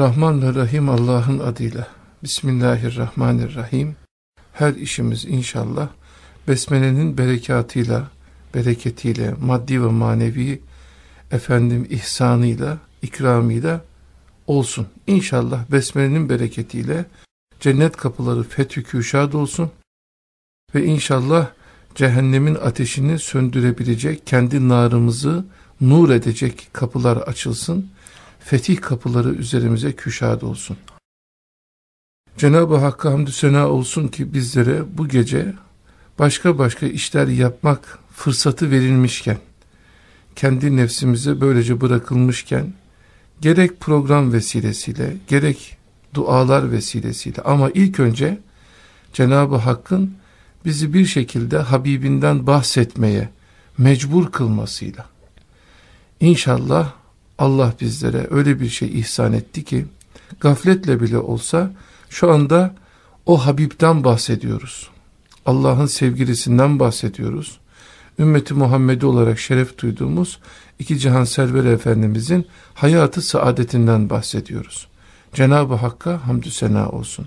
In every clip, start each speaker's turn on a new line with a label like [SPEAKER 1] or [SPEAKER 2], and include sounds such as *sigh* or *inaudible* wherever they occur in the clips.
[SPEAKER 1] Rahman ve Rahim Allah'ın adıyla. Bismillahirrahmanirrahim. Her işimiz inşallah Besmele'nin berekatıyla, bereketiyle, maddi ve manevi efendim ihsanıyla, ikramıyla olsun. İnşallah Besmele'nin bereketiyle cennet kapıları fethü küşad olsun ve inşallah cehennemin ateşini söndürebilecek, kendi narımızı nur edecek kapılar açılsın fetih kapıları üzerimize küşad olsun. Cenab-ı Hakk'a hamdü sena olsun ki bizlere bu gece başka başka işler yapmak fırsatı verilmişken, kendi nefsimize böylece bırakılmışken, gerek program vesilesiyle, gerek dualar vesilesiyle ama ilk önce Cenab-ı Hakk'ın bizi bir şekilde Habibinden bahsetmeye mecbur kılmasıyla, İnşallah Allah bizlere öyle bir şey ihsan etti ki gafletle bile olsa şu anda o Habib'den bahsediyoruz. Allah'ın sevgilisinden bahsediyoruz. Ümmeti Muhammedi olarak şeref duyduğumuz iki cihan serveri efendimizin hayatı saadetinden bahsediyoruz. Cenab-ı Hakk'a hamdü sena olsun.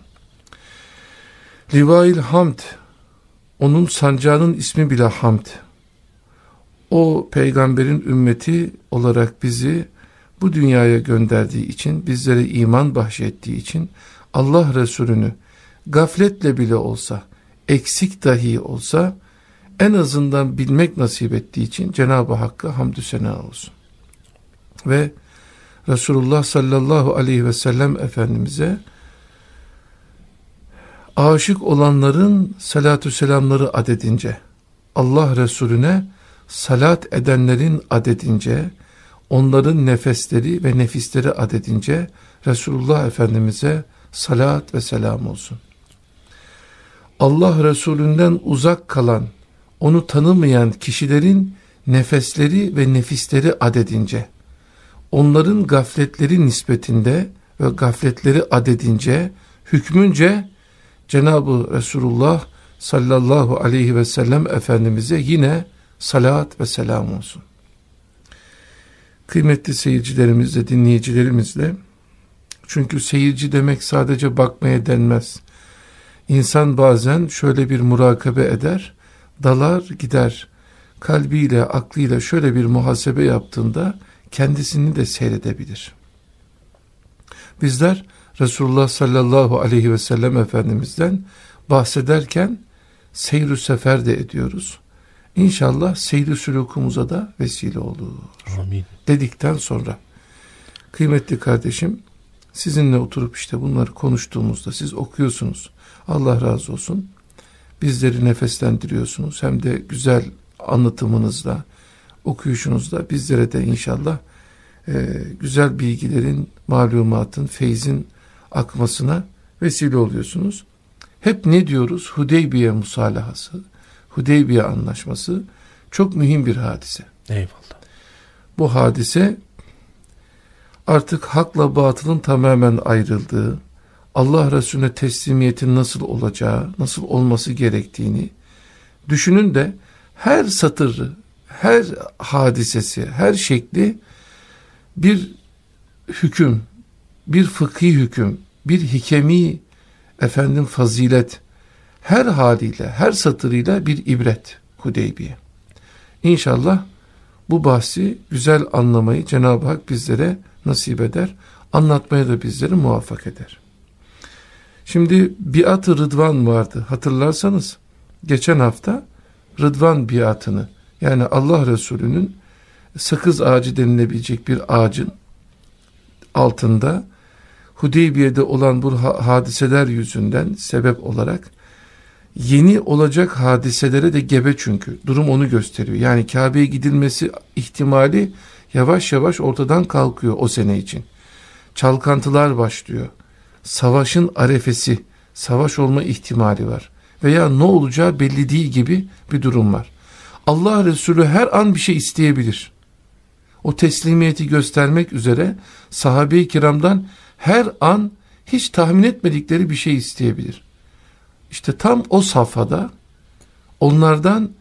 [SPEAKER 1] Livail hamd, onun sancağının ismi bile hamd. O peygamberin ümmeti olarak bizi bu dünyaya gönderdiği için, bizlere iman bahşettiği için Allah Resulü'nü gafletle bile olsa, eksik dahi olsa en azından bilmek nasip ettiği için Cenab-ı Hakk'a hamdü sena olsun. Ve Resulullah sallallahu aleyhi ve sellem Efendimiz'e aşık olanların salatü selamları adedince, Allah Resulüne salat edenlerin adedince, onların nefesleri ve nefisleri adedince Resulullah Efendimiz'e salat ve selam olsun. Allah Resulünden uzak kalan, onu tanımayan kişilerin nefesleri ve nefisleri adedince, onların gafletleri nispetinde ve gafletleri adedince, hükmünce Cenab-ı Resulullah sallallahu aleyhi ve sellem Efendimiz'e yine salat ve selam olsun kıymetli seyircilerimizle, dinleyicilerimizle çünkü seyirci demek sadece bakmaya denmez. İnsan bazen şöyle bir murakabe eder, dalar gider. Kalbiyle, aklıyla şöyle bir muhasebe yaptığında kendisini de seyredebilir. Bizler Resulullah sallallahu aleyhi ve sellem Efendimiz'den bahsederken seyr sefer de ediyoruz. İnşallah seyri sülukumuza da vesile olur. Amin. Dedikten sonra kıymetli kardeşim sizinle oturup işte bunları konuştuğumuzda siz okuyorsunuz. Allah razı olsun. Bizleri nefeslendiriyorsunuz. Hem de güzel anlatımınızla, okuyuşunuzla bizlere de inşallah e, güzel bilgilerin, malumatın, feyzin akmasına vesile oluyorsunuz. Hep ne diyoruz? Hudeybiye musalahası Hudeybiye anlaşması çok mühim bir hadise.
[SPEAKER 2] Eyvallah.
[SPEAKER 1] Bu hadise artık hakla batılın tamamen ayrıldığı, Allah Resulüne teslimiyetin nasıl olacağı, nasıl olması gerektiğini düşünün de her satırı, her hadisesi, her şekli bir hüküm, bir fıkhi hüküm, bir hikemi efendim fazilet, her haliyle, her satırıyla bir ibret Hudeybiye. İnşallah bu bahsi güzel anlamayı Cenab-ı Hak bizlere nasip eder, anlatmaya da bizleri muvaffak eder. Şimdi biat-ı rıdvan vardı hatırlarsanız geçen hafta rıdvan biatını yani Allah Resulü'nün sakız ağacı denilebilecek bir ağacın altında Hudeybiye'de olan bu hadiseler yüzünden sebep olarak yeni olacak hadiselere de gebe çünkü. Durum onu gösteriyor. Yani Kabe'ye gidilmesi ihtimali yavaş yavaş ortadan kalkıyor o sene için. Çalkantılar başlıyor. Savaşın arefesi, savaş olma ihtimali var. Veya ne olacağı belli değil gibi bir durum var. Allah Resulü her an bir şey isteyebilir. O teslimiyeti göstermek üzere sahabe-i kiramdan her an hiç tahmin etmedikleri bir şey isteyebilir. İşte tam o safhada onlardan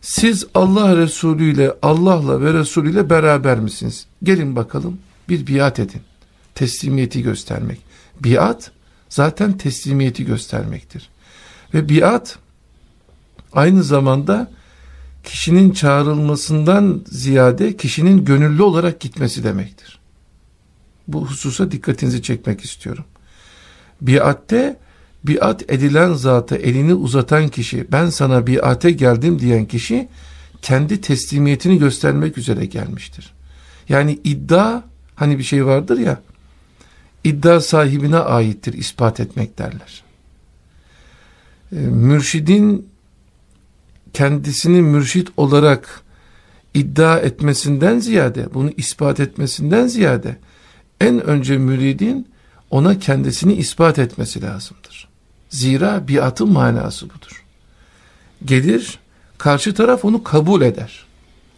[SPEAKER 1] siz Allah Resulü ile Allah'la ve Resulü ile beraber misiniz? Gelin bakalım bir biat edin. teslimiyeti göstermek. Biat zaten teslimiyeti göstermektir. Ve biat aynı zamanda kişinin çağrılmasından ziyade kişinin gönüllü olarak gitmesi demektir. Bu hususa dikkatinizi çekmek istiyorum. Biatte biat edilen zata elini uzatan kişi ben sana biate geldim diyen kişi kendi teslimiyetini göstermek üzere gelmiştir. Yani iddia hani bir şey vardır ya iddia sahibine aittir ispat etmek derler. E, mürşidin kendisini mürşit olarak iddia etmesinden ziyade bunu ispat etmesinden ziyade en önce müridin ona kendisini ispat etmesi lazımdır. Zira biatın manası budur. Gelir, karşı taraf onu kabul eder.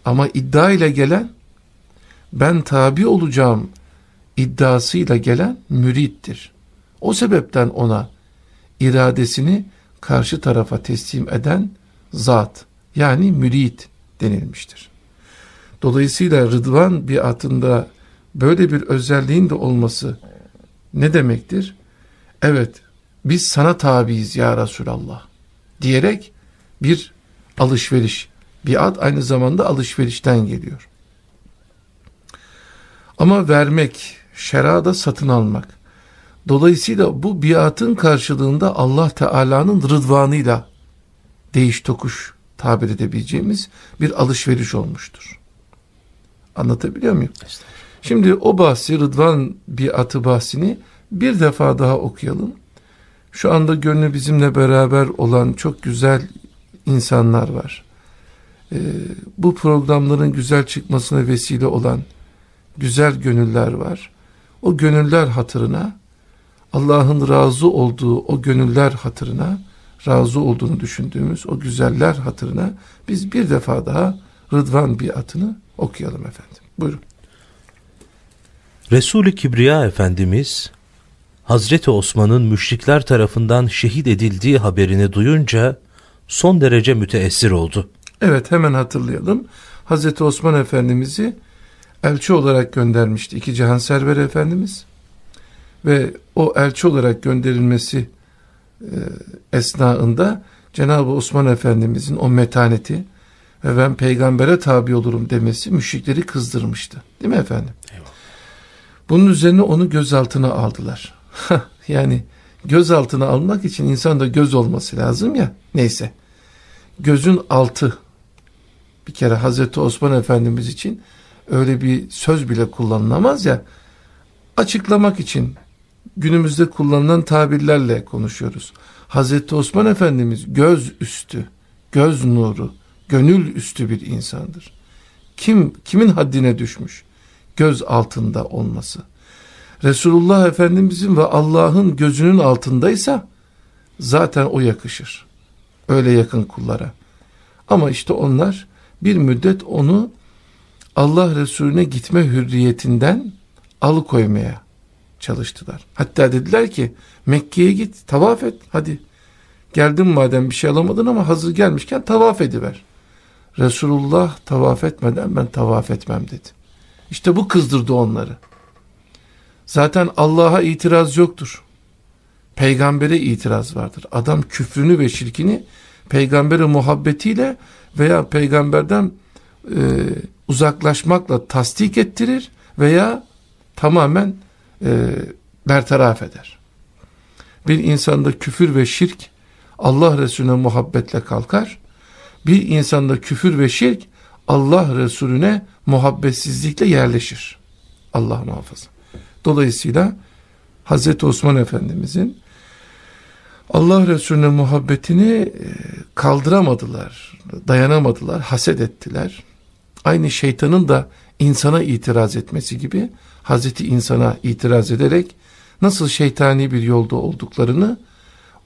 [SPEAKER 1] Ama iddia ile gelen, ben tabi olacağım iddiasıyla gelen mürittir. O sebepten ona iradesini karşı tarafa teslim eden zat yani mürit denilmiştir. Dolayısıyla Rıdvan biatında böyle bir özelliğin de olması ne demektir? Evet biz sana tabiiz ya Resulallah diyerek bir alışveriş. Biat aynı zamanda alışverişten geliyor. Ama vermek, şerada satın almak. Dolayısıyla bu biatın karşılığında Allah Teala'nın rıdvanıyla değiş tokuş tabir edebileceğimiz bir alışveriş olmuştur. Anlatabiliyor muyum? Şimdi o bahsi Rıdvan biatı bahsini bir defa daha okuyalım. Şu anda gönlü bizimle beraber olan çok güzel insanlar var. Ee, bu programların güzel çıkmasına vesile olan güzel gönüller var. O gönüller hatırına Allah'ın razı olduğu o gönüller hatırına razı olduğunu düşündüğümüz o güzeller hatırına biz bir defa daha Rıdvan biatını okuyalım efendim. Buyurun.
[SPEAKER 2] Resul-i Kibriya Efendimiz Hazreti Osman'ın müşrikler tarafından şehit edildiği haberini duyunca son derece müteessir oldu.
[SPEAKER 1] Evet hemen hatırlayalım. Hazreti Osman Efendimiz'i elçi olarak göndermişti iki cihan server Efendimiz. Ve o elçi olarak gönderilmesi e, esnaında Cenab-ı Osman Efendimizin o metaneti ve ben peygambere tabi olurum demesi müşrikleri kızdırmıştı. Değil mi efendim? Bunun üzerine onu gözaltına aldılar. yani gözaltına almak için insanda göz olması lazım ya. Neyse. Gözün altı bir kere Hazreti Osman Efendimiz için öyle bir söz bile kullanılamaz ya. Açıklamak için günümüzde kullanılan tabirlerle konuşuyoruz. Hazreti Osman Efendimiz göz üstü, göz nuru, gönül üstü bir insandır. Kim kimin haddine düşmüş? Göz altında olması. Resulullah Efendimizin ve Allah'ın gözünün altındaysa zaten o yakışır. Öyle yakın kullara. Ama işte onlar bir müddet onu Allah Resulüne gitme hürriyetinden alıkoymaya çalıştılar. Hatta dediler ki Mekke'ye git tavaf et hadi. Geldin madem bir şey alamadın ama hazır gelmişken tavaf ediver. Resulullah tavaf etmeden ben tavaf etmem dedi. İşte bu kızdırdı onları. Zaten Allah'a itiraz yoktur. Peygambere itiraz vardır. Adam küfrünü ve şirkini peygambere muhabbetiyle veya peygamberden e, uzaklaşmakla tasdik ettirir veya tamamen e, bertaraf eder. Bir insanda küfür ve şirk Allah Resulüne muhabbetle kalkar. Bir insanda küfür ve şirk Allah Resulüne muhabbetsizlikle yerleşir. Allah muhafaza. Dolayısıyla Hazreti Osman Efendimizin Allah Resulüne muhabbetini e, kaldıramadılar, dayanamadılar, haset ettiler. Aynı şeytanın da insana itiraz etmesi gibi Hazreti insana itiraz ederek nasıl şeytani bir yolda olduklarını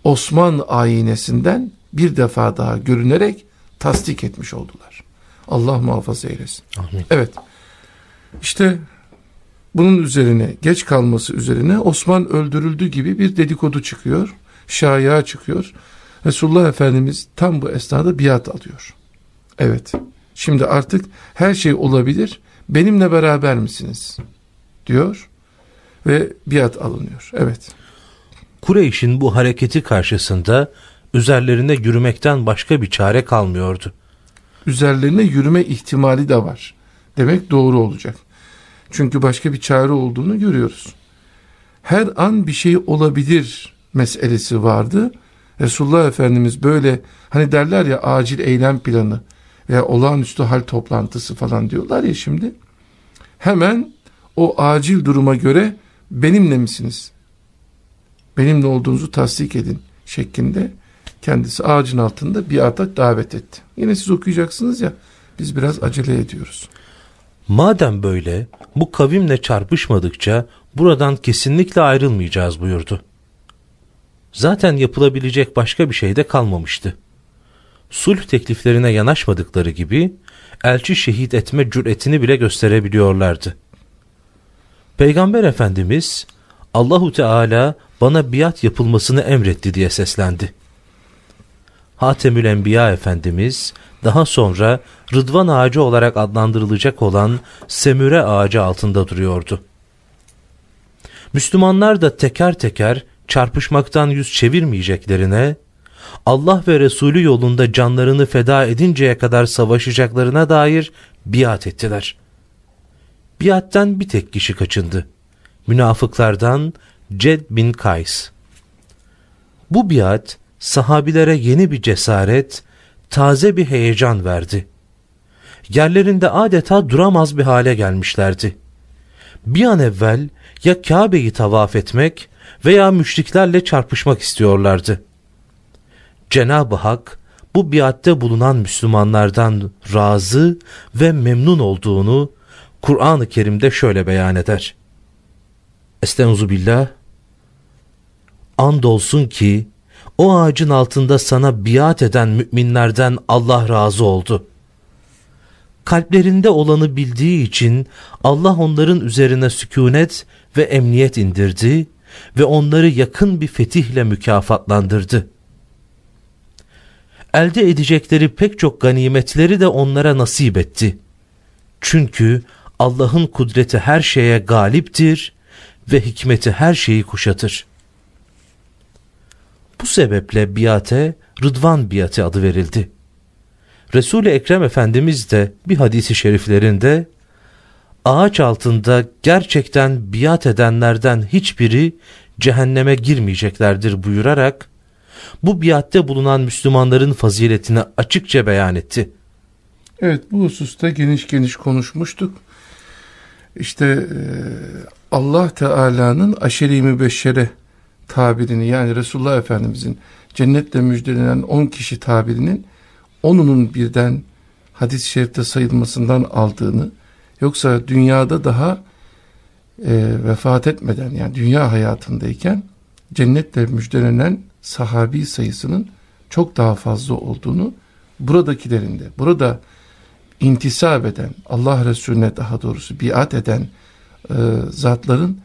[SPEAKER 1] Osman ayinesinden bir defa daha görünerek tasdik etmiş oldular. Allah muhafaza eylesin. Amin. Evet. İşte bunun üzerine geç kalması üzerine Osman öldürüldü gibi bir dedikodu çıkıyor. Şaya çıkıyor. Resulullah Efendimiz tam bu esnada biat alıyor. Evet. Şimdi artık her şey olabilir. Benimle beraber misiniz? diyor ve biat alınıyor. Evet.
[SPEAKER 2] Kureyş'in bu hareketi karşısında üzerlerine yürümekten başka bir çare kalmıyordu.
[SPEAKER 1] Üzerlerine yürüme ihtimali de var. Demek doğru olacak. Çünkü başka bir çare olduğunu görüyoruz. Her an bir şey olabilir meselesi vardı. Resulullah Efendimiz böyle hani derler ya acil eylem planı veya olağanüstü hal toplantısı falan diyorlar ya şimdi. Hemen o acil duruma göre benimle misiniz? Benimle olduğunuzu tasdik edin şeklinde kendisi ağacın altında bir atak davet etti. Yine siz okuyacaksınız ya biz biraz acele ediyoruz.
[SPEAKER 2] Madem böyle bu kavimle çarpışmadıkça buradan kesinlikle ayrılmayacağız buyurdu. Zaten yapılabilecek başka bir şey de kalmamıştı. Sulh tekliflerine yanaşmadıkları gibi elçi şehit etme cüretini bile gösterebiliyorlardı. Peygamber Efendimiz Allahu Teala bana biat yapılmasını emretti diye seslendi. Hatemül Enbiya Efendimiz daha sonra Rıdvan ağacı olarak adlandırılacak olan Semüre ağacı altında duruyordu. Müslümanlar da teker teker çarpışmaktan yüz çevirmeyeceklerine, Allah ve Resulü yolunda canlarını feda edinceye kadar savaşacaklarına dair biat ettiler. Biatten bir tek kişi kaçındı. Münafıklardan Ced bin Kays. Bu biat sahabilere yeni bir cesaret, taze bir heyecan verdi. Yerlerinde adeta duramaz bir hale gelmişlerdi. Bir an evvel ya Kabe'yi tavaf etmek veya müşriklerle çarpışmak istiyorlardı. Cenab-ı Hak bu biatte bulunan Müslümanlardan razı ve memnun olduğunu Kur'an-ı Kerim'de şöyle beyan eder. Estaizu billah Andolsun ki o ağacın altında sana biat eden müminlerden Allah razı oldu. Kalplerinde olanı bildiği için Allah onların üzerine sükunet ve emniyet indirdi ve onları yakın bir fetihle mükafatlandırdı. Elde edecekleri pek çok ganimetleri de onlara nasip etti. Çünkü Allah'ın kudreti her şeye galiptir ve hikmeti her şeyi kuşatır. Bu sebeple biate Rıdvan biati adı verildi. Resul-i Ekrem Efendimiz de bir hadisi şeriflerinde ağaç altında gerçekten biat edenlerden hiçbiri cehenneme girmeyeceklerdir buyurarak bu biatte bulunan Müslümanların faziletini açıkça beyan etti.
[SPEAKER 1] Evet bu hususta geniş geniş konuşmuştuk. İşte Allah Teala'nın aşeri mübeşşere tabirini yani Resulullah Efendimizin cennetle müjdelenen 10 kişi tabirinin onunun birden hadis-i şerifte sayılmasından aldığını yoksa dünyada daha e, vefat etmeden yani dünya hayatındayken cennetle müjdelenen sahabi sayısının çok daha fazla olduğunu buradakilerinde burada intisap eden Allah Resulüne daha doğrusu biat eden e, zatların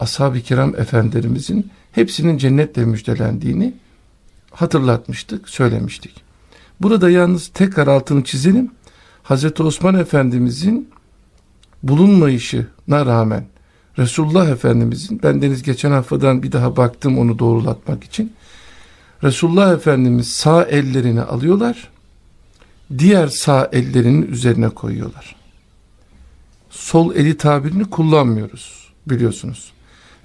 [SPEAKER 1] ashab-ı kiram efendilerimizin hepsinin cennetle müjdelendiğini hatırlatmıştık, söylemiştik. Burada yalnız tekrar altını çizelim. Hazreti Osman Efendimizin bulunmayışına rağmen Resulullah Efendimizin ben deniz geçen haftadan bir daha baktım onu doğrulatmak için. Resulullah Efendimiz sağ ellerini alıyorlar. Diğer sağ ellerinin üzerine koyuyorlar. Sol eli tabirini kullanmıyoruz biliyorsunuz.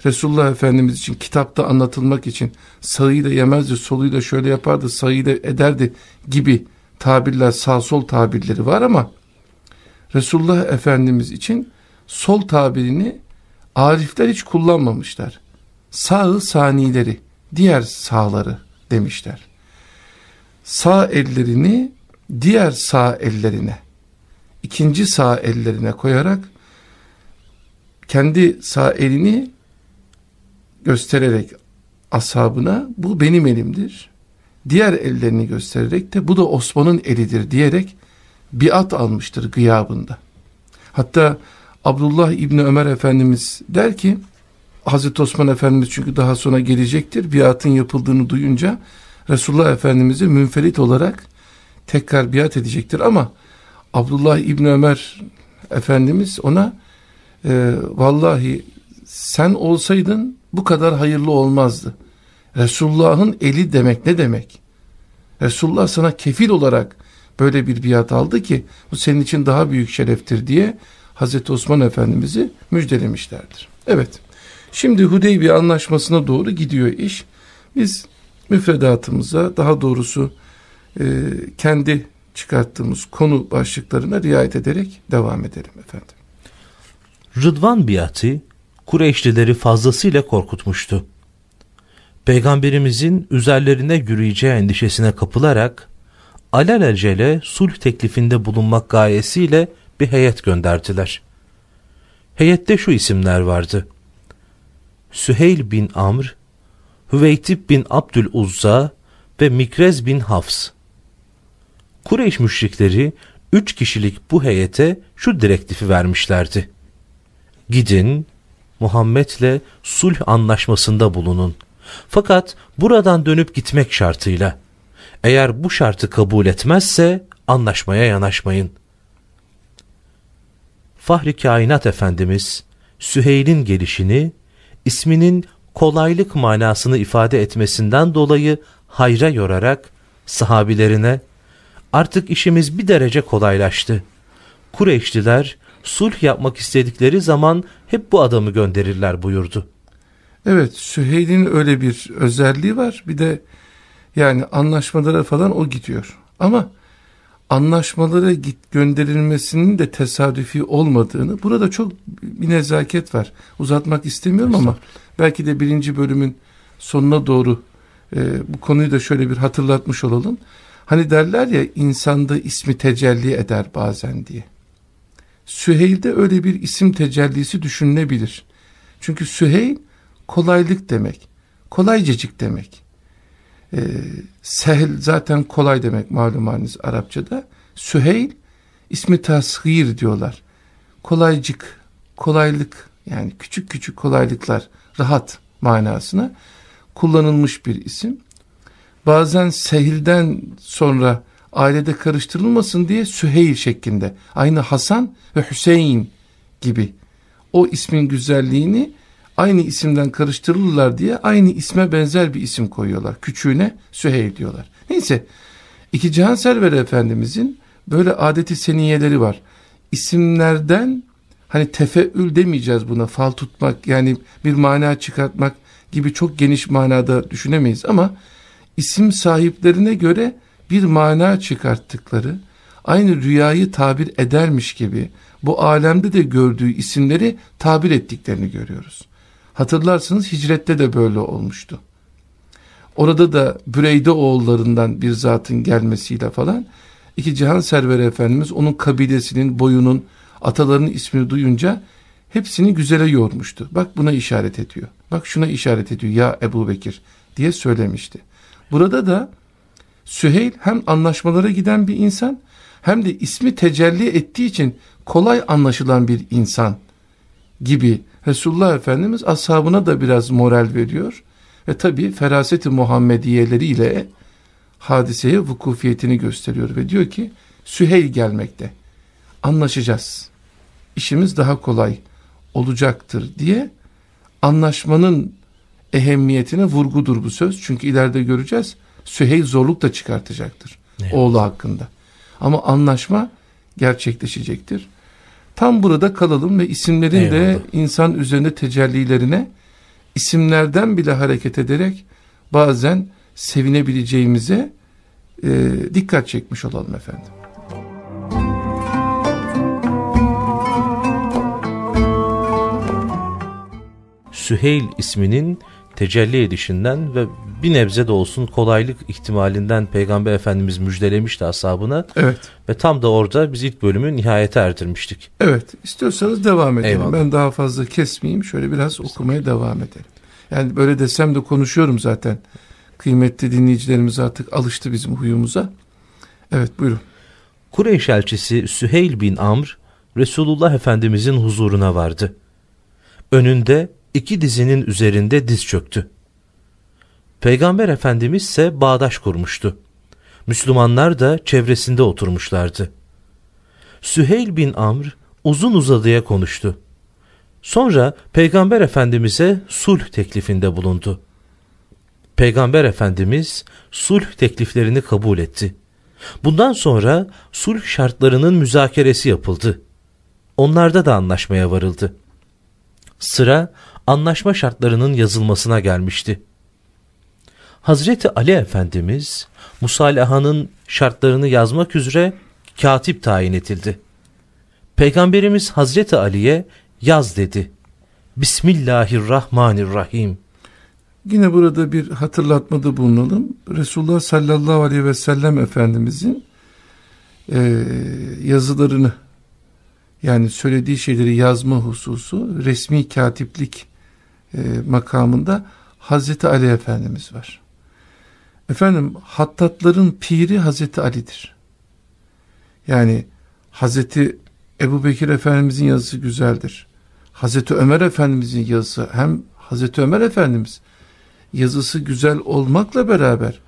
[SPEAKER 1] Resulullah Efendimiz için kitapta anlatılmak için sağıyla yemezdi, soluyla şöyle yapardı, sağıyla ederdi gibi tabirler, sağ sol tabirleri var ama Resulullah Efendimiz için sol tabirini arifler hiç kullanmamışlar. Sağı sanileri, diğer sağları demişler. Sağ ellerini diğer sağ ellerine, ikinci sağ ellerine koyarak kendi sağ elini göstererek ashabına bu benim elimdir. Diğer ellerini göstererek de bu da Osman'ın elidir diyerek biat almıştır gıyabında. Hatta Abdullah İbni Ömer Efendimiz der ki Hazreti Osman Efendimiz çünkü daha sonra gelecektir. Biatın yapıldığını duyunca Resulullah Efendimiz'e münferit olarak tekrar biat edecektir ama Abdullah İbni Ömer Efendimiz ona e, vallahi sen olsaydın bu kadar hayırlı olmazdı. Resulullah'ın eli demek ne demek? Resulullah sana kefil olarak böyle bir biat aldı ki bu senin için daha büyük şereftir diye Hazreti Osman Efendimiz'i müjdelemişlerdir. Evet şimdi Hudeybiye anlaşmasına doğru gidiyor iş. Biz müfredatımıza daha doğrusu e, kendi çıkarttığımız konu başlıklarına riayet ederek devam edelim efendim.
[SPEAKER 2] Rıdvan biatı Kureyşlileri fazlasıyla korkutmuştu. Peygamberimizin üzerlerine yürüyeceği endişesine kapılarak alelacele sulh teklifinde bulunmak gayesiyle bir heyet gönderdiler. Heyette şu isimler vardı. Süheyl bin Amr, Hüveytib bin Abdül Uzza ve Mikrez bin Hafs. Kureyş müşrikleri üç kişilik bu heyete şu direktifi vermişlerdi. Gidin, Muhammed'le sulh anlaşmasında bulunun. Fakat buradan dönüp gitmek şartıyla. Eğer bu şartı kabul etmezse anlaşmaya yanaşmayın. Fahri Kainat Efendimiz Süheyl'in gelişini isminin kolaylık manasını ifade etmesinden dolayı hayra yorarak sahabilerine artık işimiz bir derece kolaylaştı. Kureyşliler sulh yapmak istedikleri zaman hep bu adamı gönderirler buyurdu.
[SPEAKER 1] Evet Süheyl'in öyle bir özelliği var. Bir de yani anlaşmalara falan o gidiyor. Ama anlaşmalara git gönderilmesinin de tesadüfi olmadığını burada çok bir nezaket var. Uzatmak istemiyorum ama belki de birinci bölümün sonuna doğru e, bu konuyu da şöyle bir hatırlatmış olalım. Hani derler ya insanda ismi tecelli eder bazen diye. Süheyl'de öyle bir isim tecellisi düşünülebilir. Çünkü Süheyl kolaylık demek. Kolaycacık demek. Ee, sehl zaten kolay demek malum haliniz Arapçada. Süheyl ismi tasgir diyorlar. Kolaycık, kolaylık yani küçük küçük kolaylıklar, rahat manasına kullanılmış bir isim. Bazen sehilden sonra ailede karıştırılmasın diye Süheyl şeklinde. Aynı Hasan ve Hüseyin gibi. O ismin güzelliğini aynı isimden karıştırırlar diye aynı isme benzer bir isim koyuyorlar. Küçüğüne Süheyl diyorlar. Neyse iki Cihan Server Efendimizin böyle adeti seniyeleri var. İsimlerden hani tefeül demeyeceğiz buna fal tutmak yani bir mana çıkartmak gibi çok geniş manada düşünemeyiz ama isim sahiplerine göre bir mana çıkarttıkları aynı rüyayı tabir edermiş gibi bu alemde de gördüğü isimleri tabir ettiklerini görüyoruz. Hatırlarsınız hicrette de böyle olmuştu. Orada da Büreyde oğullarından bir zatın gelmesiyle falan iki cihan serveri efendimiz onun kabilesinin boyunun atalarının ismini duyunca hepsini güzele yormuştu. Bak buna işaret ediyor. Bak şuna işaret ediyor ya Ebu Bekir diye söylemişti. Burada da Süheyl hem anlaşmalara giden bir insan hem de ismi tecelli ettiği için kolay anlaşılan bir insan gibi Resulullah Efendimiz ashabına da biraz moral veriyor. Ve tabi feraseti Muhammediyeleriyle hadiseye vukufiyetini gösteriyor ve diyor ki Süheyl gelmekte. Anlaşacağız. İşimiz daha kolay olacaktır diye anlaşmanın ehemmiyetine vurgudur bu söz. Çünkü ileride göreceğiz Süheyl zorluk da çıkartacaktır evet. oğlu hakkında ama anlaşma gerçekleşecektir Tam burada kalalım ve isimlerin Eyvallah. de insan üzerinde tecellilerine isimlerden bile hareket ederek bazen sevinebileceğimize e, dikkat çekmiş olalım efendim.
[SPEAKER 2] Süheyl isminin tecelli edişinden ve bir nebze de olsun kolaylık ihtimalinden Peygamber Efendimiz müjdelemişti ashabına.
[SPEAKER 1] Evet.
[SPEAKER 2] Ve tam da orada biz ilk bölümü nihayete erdirmiştik.
[SPEAKER 1] Evet. İstiyorsanız devam edelim. Eyvallah. Ben daha fazla kesmeyeyim. Şöyle biraz okumaya devam edelim. Yani böyle desem de konuşuyorum zaten. Kıymetli dinleyicilerimiz artık alıştı bizim huyumuza. Evet buyurun.
[SPEAKER 2] Kureyş elçisi Süheyl bin Amr Resulullah Efendimizin huzuruna vardı. Önünde iki dizinin üzerinde diz çöktü. Peygamber Efendimiz ise bağdaş kurmuştu. Müslümanlar da çevresinde oturmuşlardı. Süheyl bin Amr uzun uzadıya konuştu. Sonra Peygamber Efendimiz'e sulh teklifinde bulundu. Peygamber Efendimiz sulh tekliflerini kabul etti. Bundan sonra sulh şartlarının müzakeresi yapıldı. Onlarda da anlaşmaya varıldı. Sıra anlaşma şartlarının yazılmasına gelmişti. Hazreti Ali Efendimiz musalahanın şartlarını yazmak üzere katip tayin edildi. Peygamberimiz Hazreti Ali'ye yaz dedi. Bismillahirrahmanirrahim.
[SPEAKER 1] Yine burada bir hatırlatmada bulunalım. Resulullah sallallahu aleyhi ve sellem Efendimizin e, yazılarını yani söylediği şeyleri yazma hususu resmi katiplik e, makamında Hazreti Ali Efendimiz var. Efendim hattatların piri Hazreti Ali'dir. Yani Hazreti Ebu Bekir Efendimizin yazısı güzeldir. Hazreti Ömer Efendimizin yazısı hem Hazreti Ömer Efendimiz yazısı güzel olmakla beraber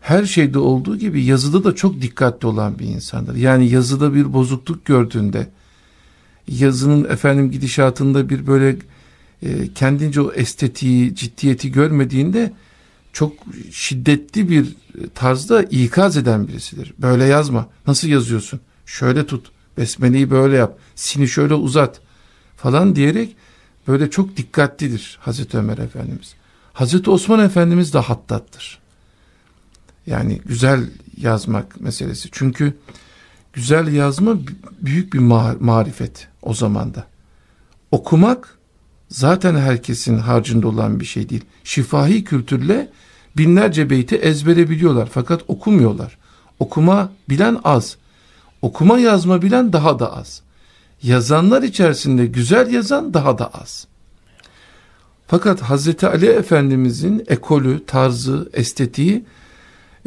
[SPEAKER 1] her şeyde olduğu gibi yazıda da çok dikkatli olan bir insandır. Yani yazıda bir bozukluk gördüğünde yazının efendim gidişatında bir böyle e, kendince o estetiği, ciddiyeti görmediğinde çok şiddetli bir tarzda ikaz eden birisidir. Böyle yazma. Nasıl yazıyorsun? Şöyle tut. Besmele'yi böyle yap. Sini şöyle uzat. Falan diyerek böyle çok dikkatlidir Hazreti Ömer Efendimiz. Hazreti Osman Efendimiz de hattattır. Yani güzel yazmak meselesi. Çünkü güzel yazma büyük bir marifet o zamanda. Okumak zaten herkesin harcında olan bir şey değil. Şifahi kültürle binlerce beyti ezbere biliyorlar fakat okumuyorlar. Okuma bilen az. Okuma yazma bilen daha da az. Yazanlar içerisinde güzel yazan daha da az. Fakat Hazreti Ali Efendimizin ekolü, tarzı, estetiği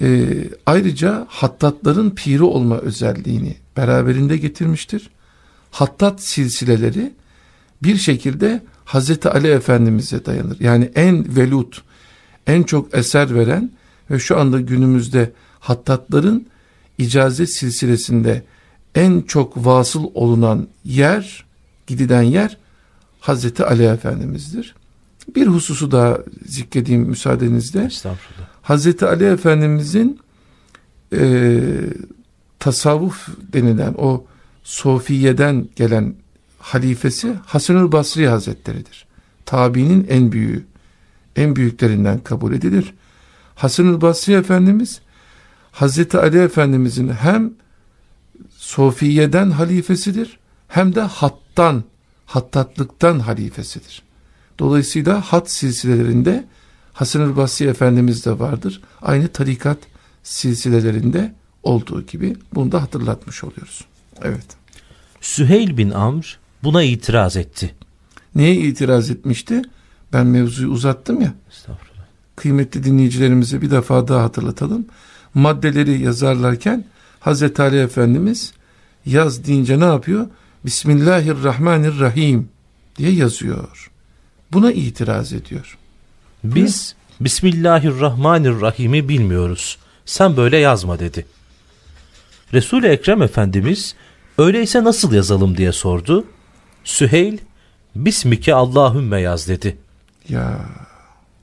[SPEAKER 1] e, ayrıca hattatların piri olma özelliğini beraberinde getirmiştir. Hattat silsileleri bir şekilde Hazreti Ali Efendimiz'e dayanır. Yani en velut, en çok eser veren ve şu anda günümüzde hattatların icazet silsilesinde en çok vasıl olunan yer, gidilen yer Hazreti Ali Efendimiz'dir. Bir hususu daha zikredeyim müsaadenizle.
[SPEAKER 2] Estağfurullah.
[SPEAKER 1] Hazreti Ali Efendimiz'in e, tasavvuf denilen o Sofiye'den gelen halifesi Hasanül Basri Hazretleri'dir. Tabi'nin en büyüğü, en büyüklerinden kabul edilir. Hasanül Basri Efendimiz Hazreti Ali Efendimiz'in hem Sofiye'den halifesidir hem de hattan, hattatlıktan halifesidir. Dolayısıyla hat silsilelerinde Hasan-ı Basri Efendimiz de vardır. Aynı tarikat silsilelerinde olduğu gibi bunu da hatırlatmış oluyoruz. Evet.
[SPEAKER 2] Süheyl bin Amr buna itiraz etti.
[SPEAKER 1] Neye itiraz etmişti? Ben mevzuyu uzattım ya.
[SPEAKER 2] Estağfurullah.
[SPEAKER 1] Kıymetli dinleyicilerimize bir defa daha hatırlatalım. Maddeleri yazarlarken Hazreti Ali Efendimiz yaz deyince ne yapıyor? Bismillahirrahmanirrahim diye yazıyor. Buna itiraz ediyor.
[SPEAKER 2] Biz Bismillahirrahmanirrahim'i bilmiyoruz. Sen böyle yazma dedi. Resul-i Ekrem Efendimiz öyleyse nasıl yazalım diye sordu. Süheyl Bismike Allahümme yaz dedi.
[SPEAKER 1] Ya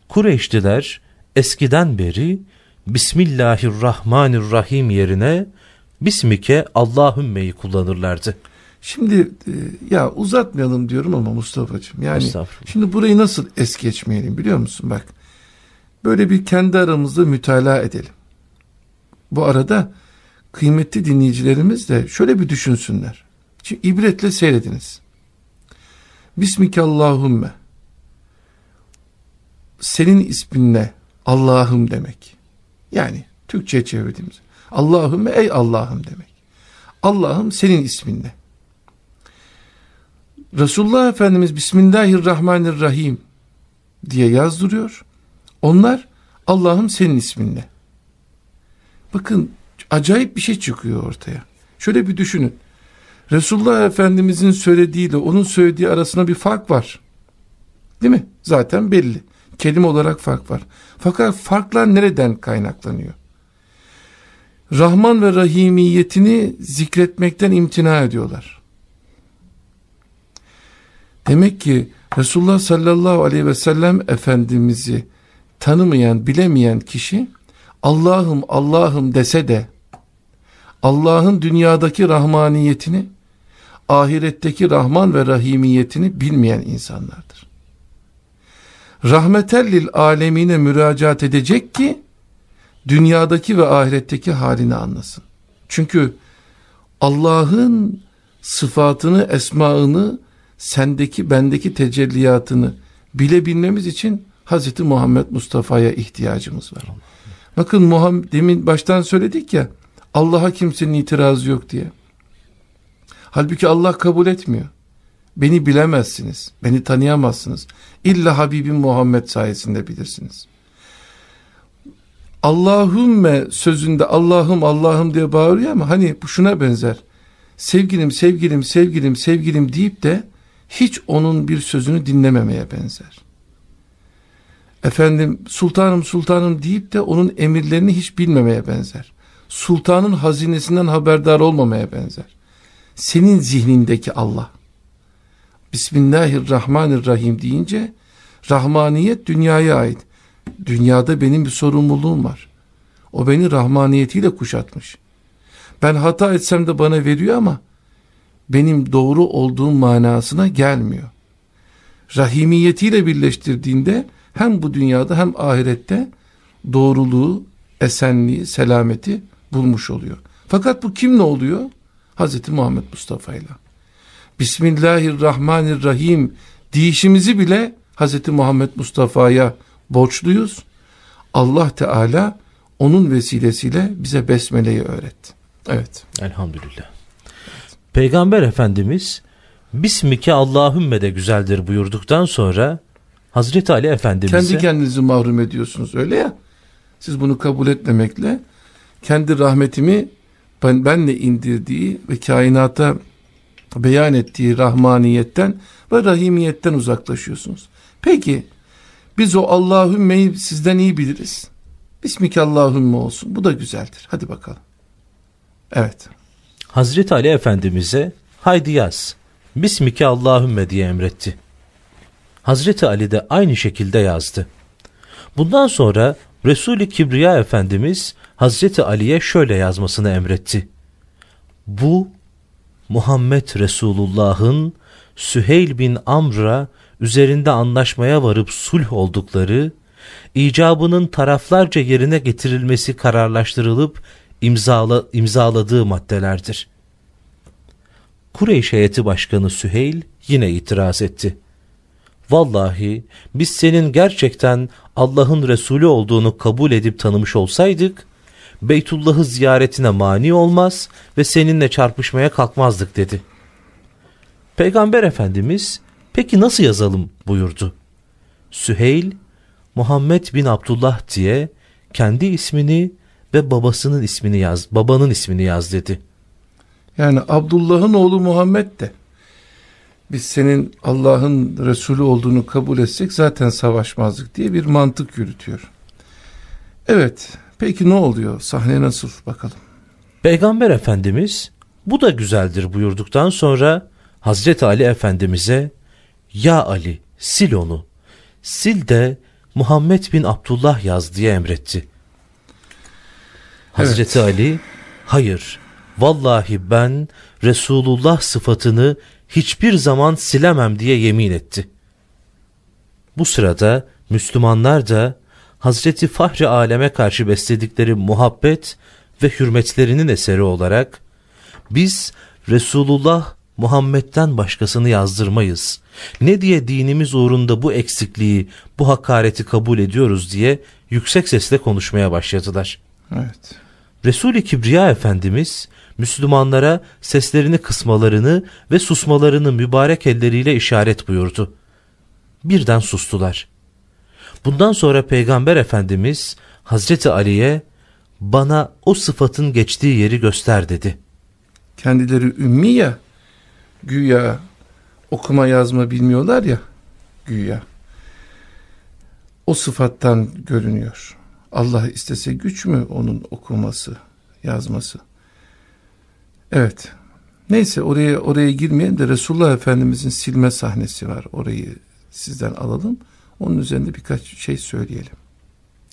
[SPEAKER 2] Kureyşliler eskiden beri Bismillahirrahmanirrahim yerine Bismike Allahümme'yi kullanırlardı.
[SPEAKER 1] Şimdi e, ya uzatmayalım diyorum ama Mustafa'cığım yani şimdi burayı nasıl es geçmeyelim biliyor musun bak böyle bir kendi aramızda mütalaa edelim. Bu arada kıymetli dinleyicilerimiz de şöyle bir düşünsünler. Şimdi ibretle seyrediniz. Bismikallahümme senin isminle Allah'ım demek. Yani Türkçe'ye çevirdiğimiz. Allahümme ey Allah'ım demek. Allah'ım senin isminle. Resulullah Efendimiz Bismillahirrahmanirrahim diye yazdırıyor. Onlar Allah'ım senin isminle. Bakın acayip bir şey çıkıyor ortaya. Şöyle bir düşünün. Resulullah Efendimizin söylediğiyle onun söylediği arasında bir fark var. Değil mi? Zaten belli. Kelime olarak fark var. Fakat farklar nereden kaynaklanıyor? Rahman ve Rahimiyetini zikretmekten imtina ediyorlar. Demek ki Resulullah sallallahu aleyhi ve sellem Efendimiz'i tanımayan, bilemeyen kişi Allah'ım Allah'ım dese de Allah'ın dünyadaki rahmaniyetini, ahiretteki Rahman ve Rahimiyetini bilmeyen insanlardır. Rahmetellil alemine müracaat edecek ki dünyadaki ve ahiretteki halini anlasın. Çünkü Allah'ın sıfatını, esmaını, sendeki, bendeki tecelliyatını bilebilmemiz için Hz. Muhammed Mustafa'ya ihtiyacımız var. Bakın Muhammed, demin baştan söyledik ya, Allah'a kimsenin itirazı yok diye. Halbuki Allah kabul etmiyor. Beni bilemezsiniz, beni tanıyamazsınız. İlla Habibim Muhammed sayesinde bilirsiniz. Allahümme sözünde Allah'ım Allah'ım diye bağırıyor ama hani bu şuna benzer. Sevgilim sevgilim sevgilim sevgilim deyip de hiç onun bir sözünü dinlememeye benzer. Efendim sultanım sultanım deyip de onun emirlerini hiç bilmemeye benzer. Sultanın hazinesinden haberdar olmamaya benzer. Senin zihnindeki Allah. Bismillahirrahmanirrahim deyince rahmaniyet dünyaya ait. Dünyada benim bir sorumluluğum var. O beni rahmaniyetiyle kuşatmış. Ben hata etsem de bana veriyor ama benim doğru olduğum manasına gelmiyor. Rahimiyetiyle birleştirdiğinde hem bu dünyada hem ahirette doğruluğu, esenliği, selameti bulmuş oluyor. Fakat bu kimle oluyor? Hz. Muhammed Mustafa ile. Bismillahirrahmanirrahim deyişimizi bile Hz. Muhammed Mustafa'ya borçluyuz. Allah Teala onun vesilesiyle bize besmeleyi öğretti. Evet.
[SPEAKER 2] Elhamdülillah. Peygamber Efendimiz Bismike Allahümme de güzeldir buyurduktan sonra Hazreti Ali Efendimiz'e
[SPEAKER 1] Kendi kendinizi mahrum ediyorsunuz öyle ya. Siz bunu kabul etmemekle kendi rahmetimi ben, benle indirdiği ve kainata beyan ettiği rahmaniyetten ve rahimiyetten uzaklaşıyorsunuz. Peki biz o Allahümme'yi sizden iyi biliriz. Bismike Allahümme olsun. Bu da güzeldir. Hadi bakalım. Evet.
[SPEAKER 2] Hazreti Ali Efendimiz'e haydi yaz. Bismike Allahümme diye emretti. Hazreti Ali de aynı şekilde yazdı. Bundan sonra Resul-i Kibriya Efendimiz Hazreti Ali'ye şöyle yazmasını emretti. Bu Muhammed Resulullah'ın Süheyl bin Amr'a üzerinde anlaşmaya varıp sulh oldukları, icabının taraflarca yerine getirilmesi kararlaştırılıp imzala, imzaladığı maddelerdir. Kureyş heyeti başkanı Süheyl yine itiraz etti. Vallahi biz senin gerçekten Allah'ın Resulü olduğunu kabul edip tanımış olsaydık, Beytullah'ı ziyaretine mani olmaz ve seninle çarpışmaya kalkmazdık dedi. Peygamber Efendimiz peki nasıl yazalım buyurdu. Süheyl, Muhammed bin Abdullah diye kendi ismini ve babasının ismini yaz, babanın ismini yaz dedi.
[SPEAKER 1] Yani Abdullah'ın oğlu Muhammed de biz senin Allah'ın Resulü olduğunu kabul etsek zaten savaşmazdık diye bir mantık yürütüyor. Evet, peki ne oluyor? Sahne nasıl bakalım?
[SPEAKER 2] Peygamber Efendimiz bu da güzeldir buyurduktan sonra Hazreti Ali Efendimiz'e Ya Ali sil onu, sil de Muhammed bin Abdullah yaz diye emretti. Hazreti evet. Ali hayır vallahi ben Resulullah sıfatını hiçbir zaman silemem diye yemin etti. Bu sırada Müslümanlar da Hazreti Fahri Aleme karşı besledikleri muhabbet ve hürmetlerinin eseri olarak biz Resulullah Muhammed'den başkasını yazdırmayız. Ne diye dinimiz uğrunda bu eksikliği, bu hakareti kabul ediyoruz diye yüksek sesle konuşmaya başladılar.
[SPEAKER 1] Evet.
[SPEAKER 2] Resul-i Kibriya Efendimiz Müslümanlara seslerini kısmalarını ve susmalarını mübarek elleriyle işaret buyurdu. Birden sustular. Bundan sonra Peygamber Efendimiz Hazreti Ali'ye bana o sıfatın geçtiği yeri göster dedi.
[SPEAKER 1] Kendileri ümmi ya, güya okuma yazma bilmiyorlar ya, güya. O sıfattan görünüyor. Allah istese güç mü onun okuması, yazması? Evet. Neyse oraya oraya girmeyelim de Resulullah Efendimizin silme sahnesi var. Orayı sizden alalım. Onun üzerinde birkaç şey söyleyelim.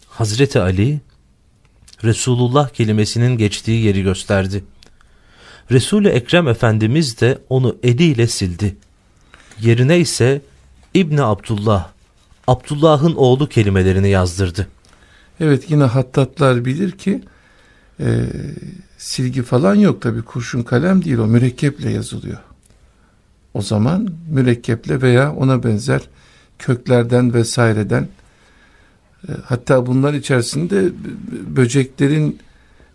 [SPEAKER 2] Hazreti Ali Resulullah kelimesinin geçtiği yeri gösterdi. Resul-i Ekrem Efendimiz de onu eliyle sildi. Yerine ise İbni Abdullah, Abdullah'ın oğlu kelimelerini yazdırdı.
[SPEAKER 1] Evet yine hattatlar bilir ki e, silgi falan yok tabi kurşun kalem değil o mürekkeple yazılıyor. O zaman mürekkeple veya ona benzer köklerden vesaireden e, hatta bunlar içerisinde böceklerin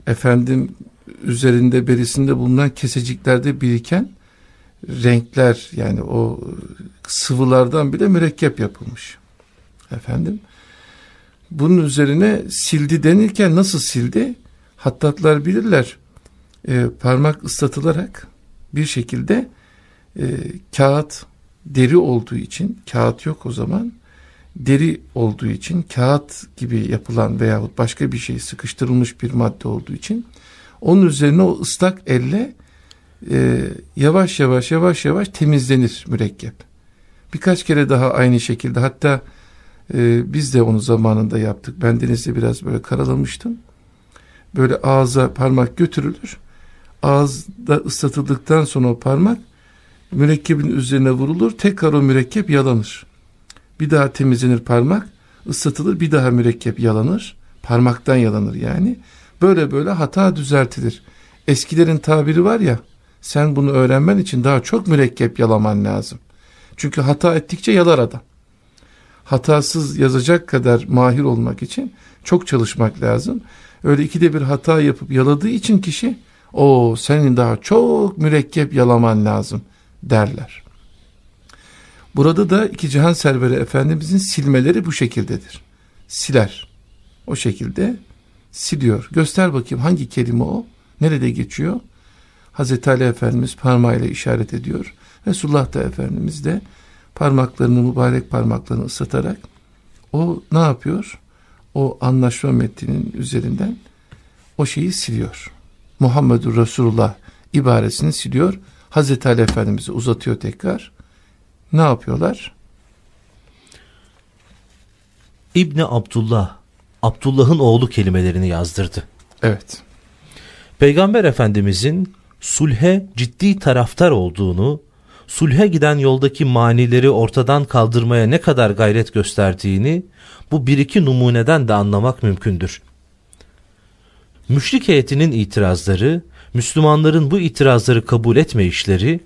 [SPEAKER 1] efendim üzerinde berisinde bulunan keseciklerde biriken renkler yani o sıvılardan bile mürekkep yapılmış. Efendim bunun üzerine sildi denirken nasıl sildi? Hattatlar bilirler. E, parmak ıslatılarak bir şekilde e, kağıt deri olduğu için kağıt yok o zaman deri olduğu için kağıt gibi yapılan veyahut başka bir şey sıkıştırılmış bir madde olduğu için onun üzerine o ıslak elle e, yavaş yavaş yavaş yavaş temizlenir mürekkep. Birkaç kere daha aynı şekilde hatta e, biz de onu zamanında yaptık. Ben denizde biraz böyle karalamıştım. Böyle ağza parmak götürülür. Ağızda ıslatıldıktan sonra o parmak mürekkebin üzerine vurulur. Tekrar o mürekkep yalanır. Bir daha temizlenir parmak. ıslatılır bir daha mürekkep yalanır. Parmaktan yalanır yani. Böyle böyle hata düzeltilir. Eskilerin tabiri var ya sen bunu öğrenmen için daha çok mürekkep yalaman lazım. Çünkü hata ettikçe yalar adam. Hatasız yazacak kadar mahir olmak için çok çalışmak lazım. Öyle ikide bir hata yapıp yaladığı için kişi o senin daha çok mürekkep yalaman lazım derler. Burada da iki cihan serveri efendimizin silmeleri bu şekildedir. Siler. O şekilde siliyor. Göster bakayım hangi kelime o? Nerede geçiyor? Hazreti Ali Efendimiz parmağıyla işaret ediyor. Resulullah da Efendimiz de parmaklarını mübarek parmaklarını ıslatarak o ne yapıyor? O anlaşma metninin üzerinden o şeyi siliyor. Muhammedur Resulullah ibaresini siliyor. Hazreti Ali Efendimiz'i uzatıyor tekrar. Ne yapıyorlar?
[SPEAKER 2] İbni Abdullah, Abdullah'ın oğlu kelimelerini yazdırdı.
[SPEAKER 1] Evet.
[SPEAKER 2] Peygamber Efendimizin sulhe ciddi taraftar olduğunu, sulhe giden yoldaki manileri ortadan kaldırmaya ne kadar gayret gösterdiğini bu bir iki numuneden de anlamak mümkündür. Müşrik heyetinin itirazları, Müslümanların bu itirazları kabul etme işleri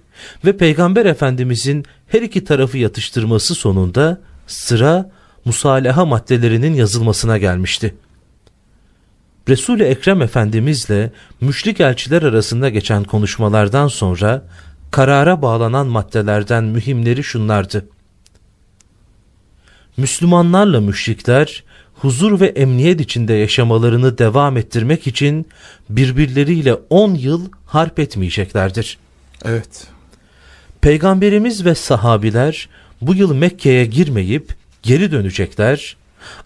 [SPEAKER 2] ve Peygamber Efendimizin her iki tarafı yatıştırması sonunda sıra musalaha maddelerinin yazılmasına gelmişti. Resul-i Ekrem Efendimizle müşrik elçiler arasında geçen konuşmalardan sonra karara bağlanan maddelerden mühimleri şunlardı. Müslümanlarla müşrikler huzur ve emniyet içinde yaşamalarını devam ettirmek için birbirleriyle on yıl harp etmeyeceklerdir.
[SPEAKER 1] Evet.
[SPEAKER 2] Peygamberimiz ve sahabiler bu yıl Mekke'ye girmeyip geri dönecekler.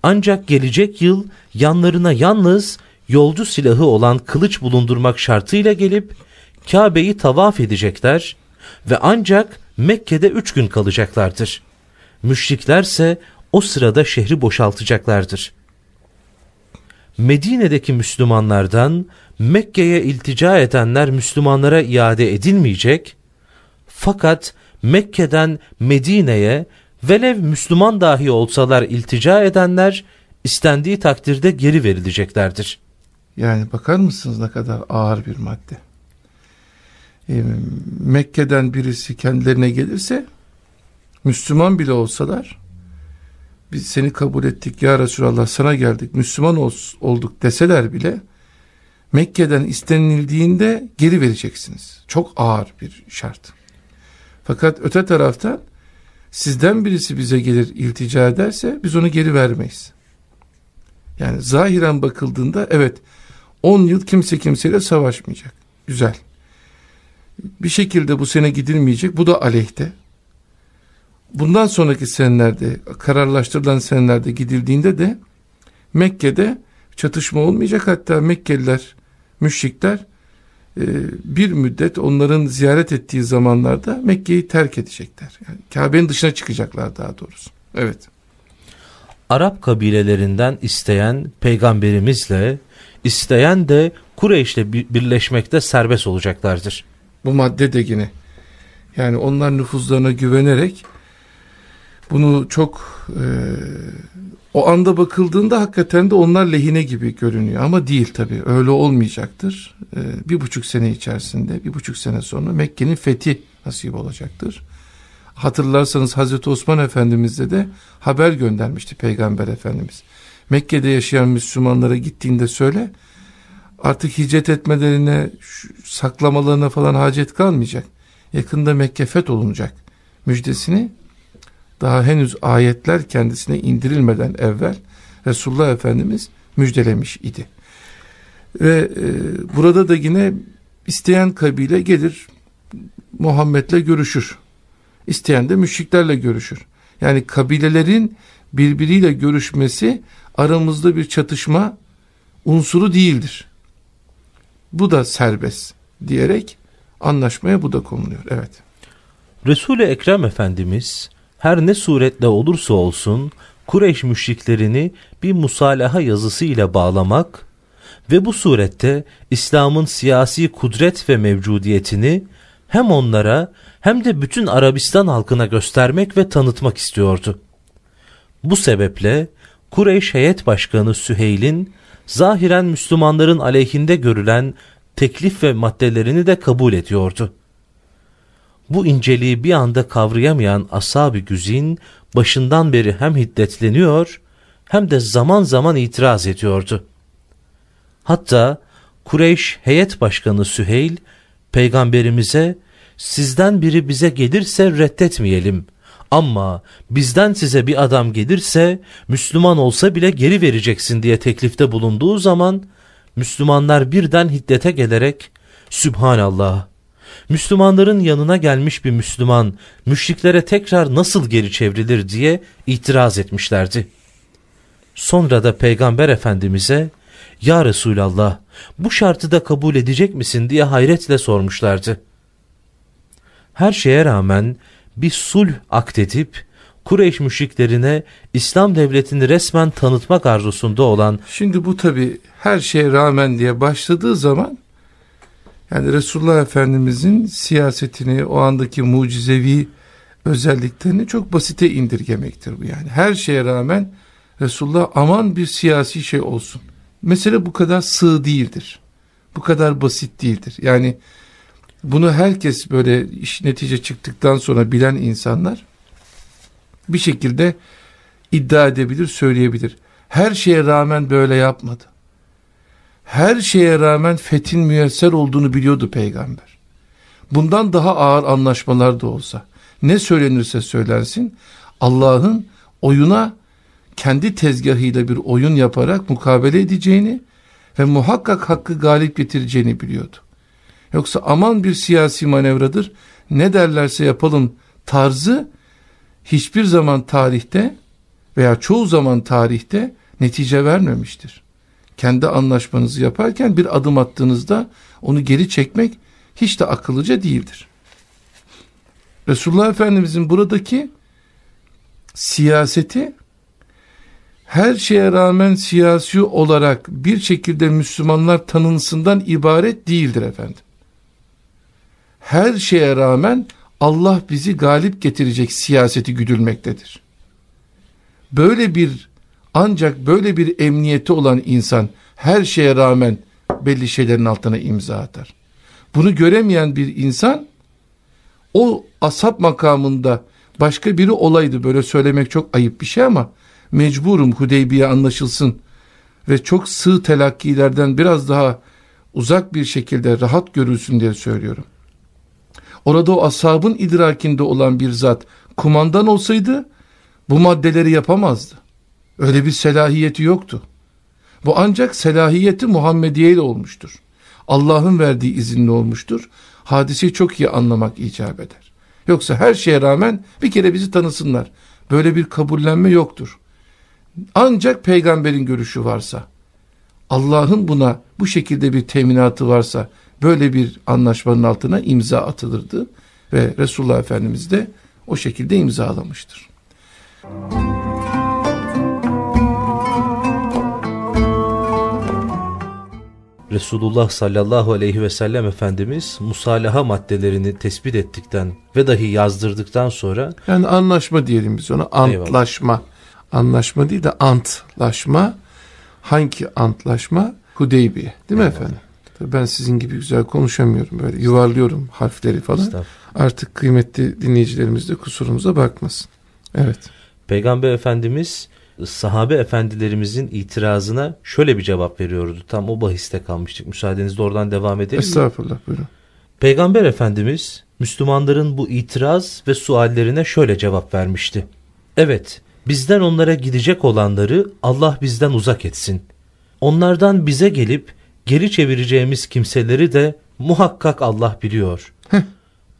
[SPEAKER 2] Ancak gelecek yıl yanlarına yalnız yolcu silahı olan kılıç bulundurmak şartıyla gelip Kabe'yi tavaf edecekler ve ancak Mekke'de üç gün kalacaklardır. Müşriklerse o sırada şehri boşaltacaklardır. Medine'deki Müslümanlardan Mekke'ye iltica edenler Müslümanlara iade edilmeyecek, fakat Mekke'den Medine'ye velev Müslüman dahi olsalar iltica edenler istendiği takdirde geri verileceklerdir.
[SPEAKER 1] Yani bakar mısınız ne kadar ağır bir madde. E, Mekke'den birisi kendilerine gelirse Müslüman bile olsalar biz seni kabul ettik ya Resulallah sana geldik Müslüman ol, olduk deseler bile Mekke'den istenildiğinde geri vereceksiniz. Çok ağır bir şart. Fakat öte taraftan sizden birisi bize gelir iltica ederse biz onu geri vermeyiz. Yani zahiren bakıldığında evet 10 yıl kimse kimseyle savaşmayacak. Güzel. Bir şekilde bu sene gidilmeyecek. Bu da aleyhte. Bundan sonraki senelerde kararlaştırılan senelerde gidildiğinde de Mekke'de çatışma olmayacak. Hatta Mekkeliler, müşrikler e, bir müddet onların ziyaret ettiği zamanlarda Mekke'yi terk edecekler. Yani Kabe'nin dışına çıkacaklar daha doğrusu. Evet.
[SPEAKER 2] Arap kabilelerinden isteyen peygamberimizle, isteyen de Kureyş'le birleşmekte serbest olacaklardır.
[SPEAKER 1] Bu madde de yine. Yani onlar nüfuzlarına güvenerek bunu çok e, o anda bakıldığında hakikaten de onlar lehine gibi görünüyor ama değil tabi öyle olmayacaktır. E, bir buçuk sene içerisinde bir buçuk sene sonra Mekke'nin fethi nasip olacaktır. Hatırlarsanız Hazreti Osman Efendimiz'de de haber göndermişti Peygamber Efendimiz. Mekke'de yaşayan Müslümanlara gittiğinde söyle artık hicret etmelerine saklamalarına falan hacet kalmayacak. Yakında Mekke fetholunacak müjdesini daha henüz ayetler kendisine indirilmeden evvel Resulullah Efendimiz müjdelemiş idi. Ve e, burada da yine isteyen kabile gelir Muhammed'le görüşür. İsteyen de müşriklerle görüşür. Yani kabilelerin birbiriyle görüşmesi aramızda bir çatışma unsuru değildir. Bu da serbest diyerek anlaşmaya bu da konuluyor. Evet.
[SPEAKER 2] Resul-i Ekrem Efendimiz her ne suretle olursa olsun Kureyş müşriklerini bir musalaha yazısı ile bağlamak ve bu surette İslam'ın siyasi kudret ve mevcudiyetini hem onlara hem de bütün Arabistan halkına göstermek ve tanıtmak istiyordu. Bu sebeple Kureyş heyet başkanı Süheyl'in zahiren Müslümanların aleyhinde görülen teklif ve maddelerini de kabul ediyordu. Bu inceliği bir anda kavrayamayan ashab-ı güzin başından beri hem hiddetleniyor hem de zaman zaman itiraz ediyordu. Hatta Kureyş heyet başkanı Süheyl peygamberimize sizden biri bize gelirse reddetmeyelim. Ama bizden size bir adam gelirse Müslüman olsa bile geri vereceksin diye teklifte bulunduğu zaman Müslümanlar birden hiddete gelerek Sübhanallah Müslümanların yanına gelmiş bir Müslüman müşriklere tekrar nasıl geri çevrilir diye itiraz etmişlerdi. Sonra da Peygamber Efendimiz'e Ya Resulallah bu şartı da kabul edecek misin diye hayretle sormuşlardı. Her şeye rağmen bir sulh akdedip Kureyş müşriklerine İslam devletini resmen tanıtmak arzusunda olan...
[SPEAKER 1] Şimdi bu tabi her şeye rağmen diye başladığı zaman yani Resulullah Efendimizin siyasetini, o andaki mucizevi özelliklerini çok basite indirgemektir bu yani. Her şeye rağmen Resulullah aman bir siyasi şey olsun. Mesele bu kadar sığ değildir. Bu kadar basit değildir. Yani bunu herkes böyle iş netice çıktıktan sonra bilen insanlar bir şekilde iddia edebilir, söyleyebilir. Her şeye rağmen böyle yapmadı her şeye rağmen fethin müyesser olduğunu biliyordu peygamber. Bundan daha ağır anlaşmalar da olsa ne söylenirse söylensin Allah'ın oyuna kendi tezgahıyla bir oyun yaparak mukabele edeceğini ve muhakkak hakkı galip getireceğini biliyordu. Yoksa aman bir siyasi manevradır ne derlerse yapalım tarzı hiçbir zaman tarihte veya çoğu zaman tarihte netice vermemiştir kendi anlaşmanızı yaparken bir adım attığınızda onu geri çekmek hiç de akıllıca değildir. Resulullah Efendimizin buradaki siyaseti her şeye rağmen siyasi olarak bir şekilde Müslümanlar tanınsından ibaret değildir efendim. Her şeye rağmen Allah bizi galip getirecek siyaseti güdülmektedir. Böyle bir ancak böyle bir emniyeti olan insan her şeye rağmen belli şeylerin altına imza atar. Bunu göremeyen bir insan o asap makamında başka biri olaydı böyle söylemek çok ayıp bir şey ama mecburum Hudeybiye anlaşılsın ve çok sığ telakkilerden biraz daha uzak bir şekilde rahat görülsün diye söylüyorum. Orada o ashabın idrakinde olan bir zat kumandan olsaydı bu maddeleri yapamazdı. Öyle bir selahiyeti yoktu. Bu ancak selahiyeti Muhammediye ile olmuştur. Allah'ın verdiği izinle olmuştur. Hadiseyi çok iyi anlamak icap eder. Yoksa her şeye rağmen bir kere bizi tanısınlar. Böyle bir kabullenme yoktur. Ancak peygamberin görüşü varsa, Allah'ın buna bu şekilde bir teminatı varsa, böyle bir anlaşmanın altına imza atılırdı ve Resulullah Efendimiz de o şekilde imzalamıştır.
[SPEAKER 2] Resulullah sallallahu aleyhi ve sellem Efendimiz musalaha maddelerini tespit ettikten ve dahi yazdırdıktan sonra
[SPEAKER 1] yani anlaşma diyelim biz ona antlaşma. Eyvallah. Anlaşma değil de antlaşma. Hangi antlaşma? Hudeybiye değil mi Eyvallah. efendim? Ben sizin gibi güzel konuşamıyorum böyle yuvarlıyorum harfleri falan. Artık kıymetli dinleyicilerimiz de kusurumuza bakmasın. Evet.
[SPEAKER 2] Peygamber Efendimiz sahabe efendilerimizin itirazına şöyle bir cevap veriyordu. Tam o bahiste kalmıştık. Müsaadenizle oradan devam edelim
[SPEAKER 1] Estağfurullah buyurun.
[SPEAKER 2] Peygamber Efendimiz Müslümanların bu itiraz ve suallerine şöyle cevap vermişti. Evet bizden onlara gidecek olanları Allah bizden uzak etsin. Onlardan bize gelip geri çevireceğimiz kimseleri de muhakkak Allah biliyor. Heh,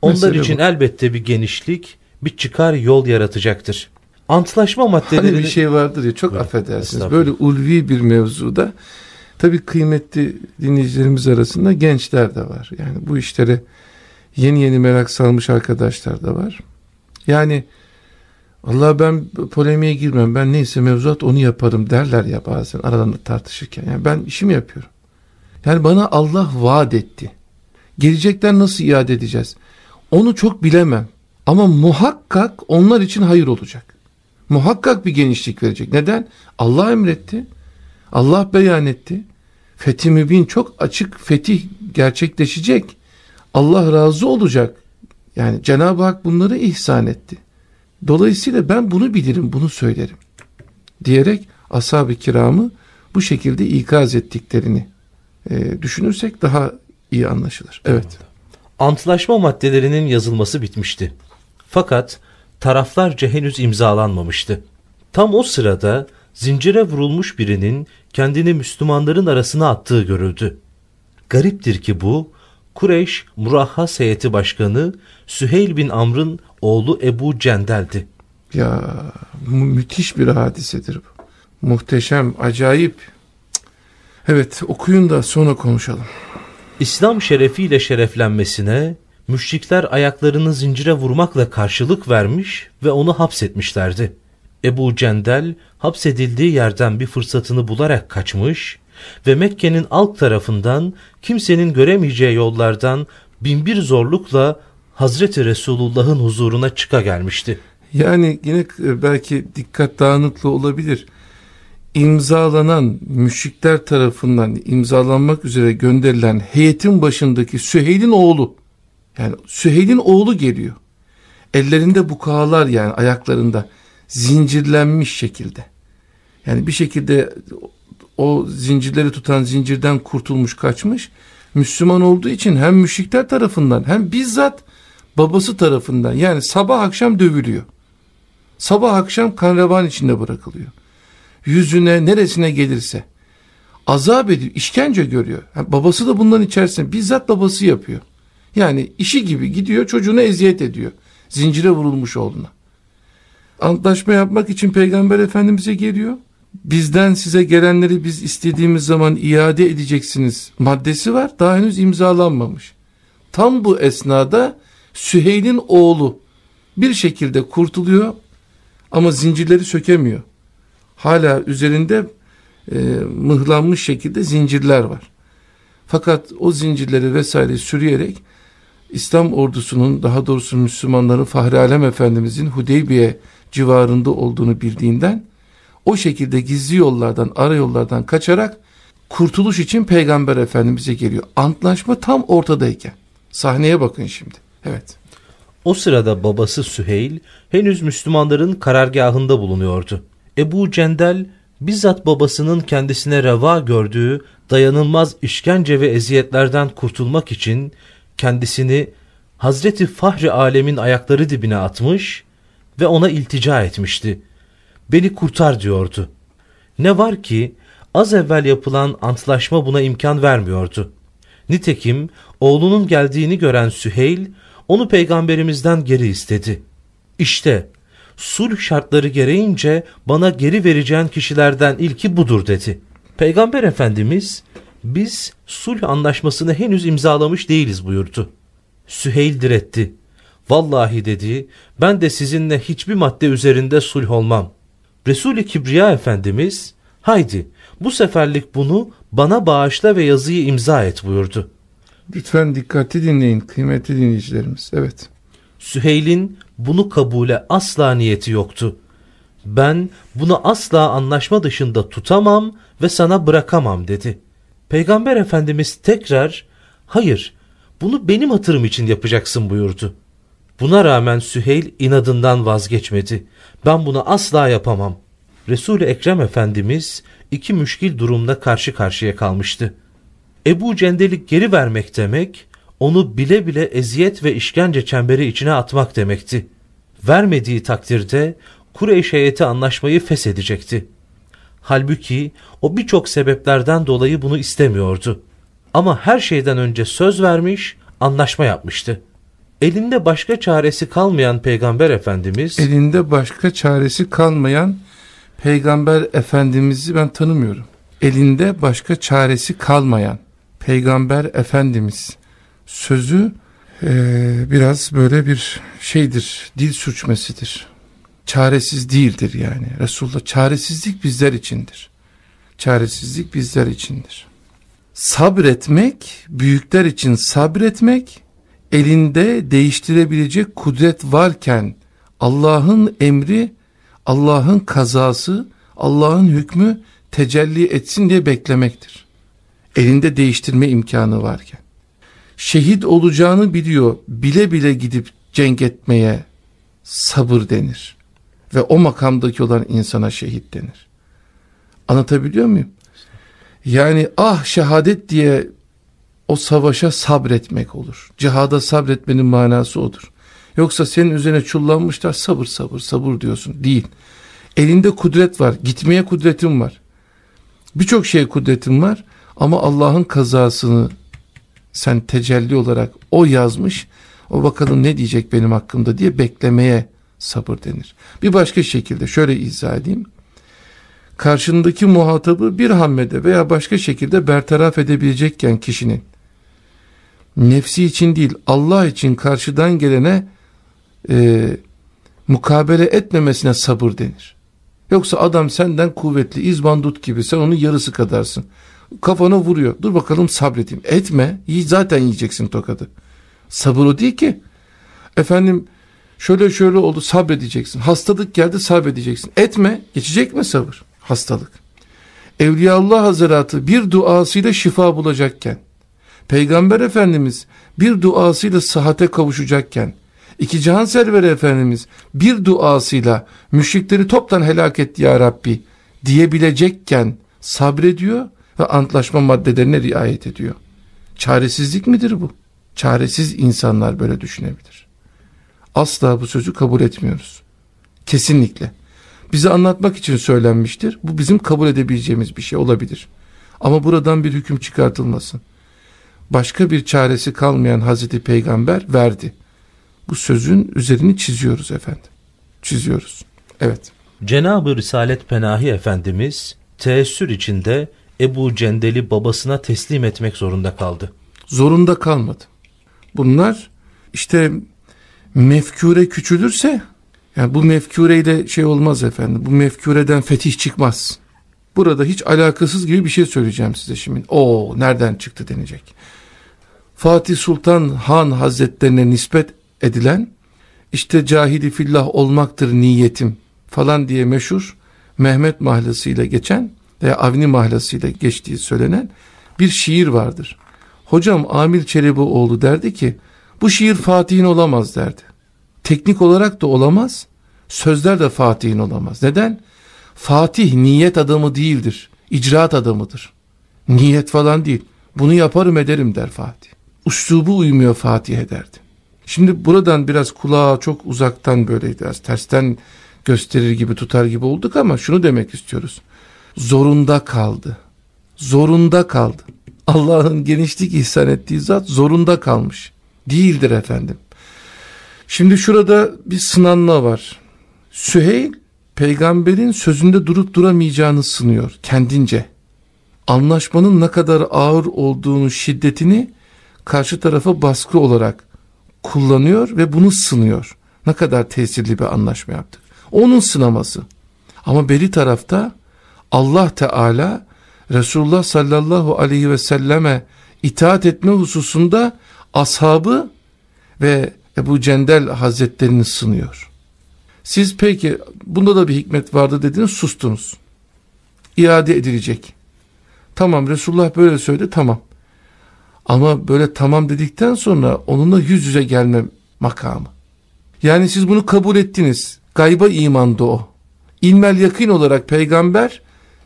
[SPEAKER 2] Onlar için bu. elbette bir genişlik, bir çıkar yol yaratacaktır. Antlaşma maddeleri...
[SPEAKER 1] Hani bir şey vardır ya çok evet, affedersiniz. Böyle ulvi bir mevzuda tabii kıymetli dinleyicilerimiz arasında gençler de var. Yani bu işlere yeni yeni merak salmış arkadaşlar da var. Yani Allah ben polemiğe girmem. Ben neyse mevzuat onu yaparım derler ya bazen aralarında tartışırken. Yani ben işimi yapıyorum. Yani bana Allah vaat etti. Gelecekten nasıl iade edeceğiz? Onu çok bilemem. Ama muhakkak onlar için hayır olacak. Muhakkak bir genişlik verecek. Neden? Allah emretti. Allah beyan etti. Fethi mübin çok açık fetih gerçekleşecek. Allah razı olacak. Yani Cenab-ı Hak bunları ihsan etti. Dolayısıyla ben bunu bilirim, bunu söylerim. Diyerek ashab-ı kiramı bu şekilde ikaz ettiklerini e, düşünürsek daha iyi anlaşılır. Evet.
[SPEAKER 2] Antlaşma maddelerinin yazılması bitmişti. Fakat taraflarca henüz imzalanmamıştı. Tam o sırada zincire vurulmuş birinin kendini Müslümanların arasına attığı görüldü. Gariptir ki bu, Kureyş Murahhas heyeti başkanı Süheyl bin Amr'ın oğlu Ebu Cendel'di.
[SPEAKER 1] Ya müthiş bir hadisedir bu. Muhteşem, acayip. Evet okuyun da sonra konuşalım.
[SPEAKER 2] İslam şerefiyle şereflenmesine müşrikler ayaklarını zincire vurmakla karşılık vermiş ve onu hapsetmişlerdi. Ebu Cendel hapsedildiği yerden bir fırsatını bularak kaçmış ve Mekke'nin alt tarafından kimsenin göremeyeceği yollardan binbir zorlukla Hazreti Resulullah'ın huzuruna çıka gelmişti.
[SPEAKER 1] Yani yine belki dikkat dağınıklığı olabilir. İmzalanan müşrikler tarafından imzalanmak üzere gönderilen heyetin başındaki Süheyl'in oğlu yani Süheyl'in oğlu geliyor. Ellerinde bukalar yani ayaklarında zincirlenmiş şekilde. Yani bir şekilde o zincirleri tutan zincirden kurtulmuş kaçmış. Müslüman olduğu için hem müşrikler tarafından hem bizzat babası tarafından yani sabah akşam dövülüyor. Sabah akşam kanrevan içinde bırakılıyor. Yüzüne neresine gelirse azap ediyor, işkence görüyor. Yani babası da bundan içerisinde bizzat babası yapıyor. Yani işi gibi gidiyor çocuğuna eziyet ediyor. Zincire vurulmuş oğluna. Antlaşma yapmak için Peygamber Efendimiz'e geliyor. Bizden size gelenleri biz istediğimiz zaman iade edeceksiniz maddesi var. Daha henüz imzalanmamış. Tam bu esnada Süheyl'in oğlu bir şekilde kurtuluyor ama zincirleri sökemiyor. Hala üzerinde e, mıhlanmış şekilde zincirler var. Fakat o zincirleri vesaire sürüyerek İslam ordusunun daha doğrusu Müslümanların Fahri Alem Efendimizin Hudeybiye civarında olduğunu bildiğinden o şekilde gizli yollardan, ara yollardan kaçarak kurtuluş için Peygamber Efendimiz'e geliyor. Antlaşma tam ortadayken. Sahneye bakın şimdi. Evet.
[SPEAKER 2] O sırada babası Süheyl henüz Müslümanların karargahında bulunuyordu. Ebu Cendel bizzat babasının kendisine reva gördüğü dayanılmaz işkence ve eziyetlerden kurtulmak için kendisini Hazreti Fahri Alem'in ayakları dibine atmış ve ona iltica etmişti. Beni kurtar diyordu. Ne var ki az evvel yapılan antlaşma buna imkan vermiyordu. Nitekim oğlunun geldiğini gören Süheyl onu peygamberimizden geri istedi. İşte sulh şartları gereğince bana geri vereceğin kişilerden ilki budur dedi. Peygamber Efendimiz Biz sulh anlaşmasını henüz imzalamış değiliz buyurdu. Süheyl diretti. Vallahi dedi ben de sizinle hiçbir madde üzerinde sulh olmam. Resul-i Kibriya Efendimiz haydi bu seferlik bunu bana bağışla ve yazıyı imza et buyurdu.
[SPEAKER 1] Lütfen dikkatli dinleyin kıymetli dinleyicilerimiz. Evet.
[SPEAKER 2] Süheyl'in bunu kabule asla niyeti yoktu. Ben bunu asla anlaşma dışında tutamam ve sana bırakamam dedi. Peygamber Efendimiz tekrar hayır bunu benim hatırım için yapacaksın buyurdu. Buna rağmen Süheyl inadından vazgeçmedi. Ben bunu asla yapamam. Resul-i Ekrem Efendimiz iki müşkil durumda karşı karşıya kalmıştı. Ebu Cendel'i geri vermek demek, onu bile bile eziyet ve işkence çemberi içine atmak demekti. Vermediği takdirde Kureyş heyeti anlaşmayı feshedecekti. Halbuki o birçok sebeplerden dolayı bunu istemiyordu. Ama her şeyden önce söz vermiş, anlaşma yapmıştı. Elinde başka çaresi kalmayan Peygamber Efendimiz...
[SPEAKER 1] Elinde başka çaresi kalmayan Peygamber Efendimiz'i ben tanımıyorum. Elinde başka çaresi kalmayan Peygamber Efendimiz sözü e, biraz böyle bir şeydir, dil sürçmesidir. Çaresiz değildir yani. Resulullah çaresizlik bizler içindir. Çaresizlik bizler içindir. Sabretmek, büyükler için sabretmek, elinde değiştirebilecek kudret varken Allah'ın emri, Allah'ın kazası, Allah'ın hükmü tecelli etsin diye beklemektir. Elinde değiştirme imkanı varken. Şehit olacağını biliyor, bile bile gidip cenk etmeye sabır denir. Ve o makamdaki olan insana şehit denir. Anlatabiliyor muyum? Yani ah şehadet diye o savaşa sabretmek olur. Cihada sabretmenin manası odur. Yoksa senin üzerine çullanmışlar sabır sabır sabır diyorsun. Değil. Elinde kudret var. Gitmeye kudretin var. Birçok şeye kudretin var. Ama Allah'ın kazasını sen tecelli olarak o yazmış. O bakalım ne diyecek benim hakkımda diye beklemeye sabır denir. Bir başka şekilde şöyle izah edeyim. Karşındaki muhatabı bir hamlede veya başka şekilde bertaraf edebilecekken kişinin nefsi için değil Allah için karşıdan gelene e, mukabele etmemesine sabır denir. Yoksa adam senden kuvvetli izbandut gibi sen onun yarısı kadarsın. Kafana vuruyor. Dur bakalım sabredeyim. Etme. Zaten yiyeceksin tokadı. Sabır o değil ki. Efendim şöyle şöyle oldu sabredeceksin. Hastalık geldi sabredeceksin. Etme. Geçecek mi sabır? Hastalık. Evliyaullah Hazretleri bir duasıyla şifa bulacakken Peygamber Efendimiz bir duasıyla sıhhate kavuşacakken, iki cihan serveri Efendimiz bir duasıyla müşrikleri toptan helak etti ya Rabbi diyebilecekken sabrediyor ve antlaşma maddelerine riayet ediyor. Çaresizlik midir bu? Çaresiz insanlar böyle düşünebilir. Asla bu sözü kabul etmiyoruz. Kesinlikle. Bize anlatmak için söylenmiştir. Bu bizim kabul edebileceğimiz bir şey olabilir. Ama buradan bir hüküm çıkartılmasın başka bir çaresi kalmayan Hazreti Peygamber verdi. Bu sözün üzerini çiziyoruz efendim. Çiziyoruz. Evet.
[SPEAKER 2] Cenab-ı Risalet Penahi Efendimiz teessür içinde Ebu Cendel'i babasına teslim etmek zorunda kaldı.
[SPEAKER 1] Zorunda kalmadı. Bunlar işte mefkure küçülürse yani bu mefkureyle şey olmaz efendim. Bu mefkureden fetih çıkmaz. Burada hiç alakasız gibi bir şey söyleyeceğim size şimdi. O nereden çıktı denecek. Fatih Sultan Han Hazretlerine nispet edilen işte cahili fillah olmaktır niyetim falan diye meşhur Mehmet mahlasıyla geçen veya Avni mahlasıyla geçtiği söylenen bir şiir vardır. Hocam Amil Çelebi derdi ki bu şiir Fatih'in olamaz derdi. Teknik olarak da olamaz. Sözler de Fatih'in olamaz. Neden? Fatih niyet adamı değildir. İcraat adamıdır. Niyet falan değil. Bunu yaparım ederim der Fatih uslubu uymuyor Fatih'e derdi. Şimdi buradan biraz kulağa çok uzaktan böyle biraz tersten gösterir gibi tutar gibi olduk ama şunu demek istiyoruz. Zorunda kaldı. Zorunda kaldı. Allah'ın genişlik ihsan ettiği zat zorunda kalmış. Değildir efendim. Şimdi şurada bir sınanma var. Süheyl peygamberin sözünde durup duramayacağını sınıyor kendince. anlaşmanın ne kadar ağır olduğunu, şiddetini karşı tarafa baskı olarak kullanıyor ve bunu sınıyor. Ne kadar tesirli bir anlaşma yaptık. Onun sınaması. Ama beri tarafta Allah Teala Resulullah sallallahu aleyhi ve selleme itaat etme hususunda ashabı ve Ebu Cendel hazretlerini sınıyor. Siz peki bunda da bir hikmet vardı dediniz sustunuz. İade edilecek. Tamam Resulullah böyle söyledi tamam. Ama böyle tamam dedikten sonra onunla yüz yüze gelme makamı. Yani siz bunu kabul ettiniz. Gayba imanda o. İlmel yakın olarak peygamber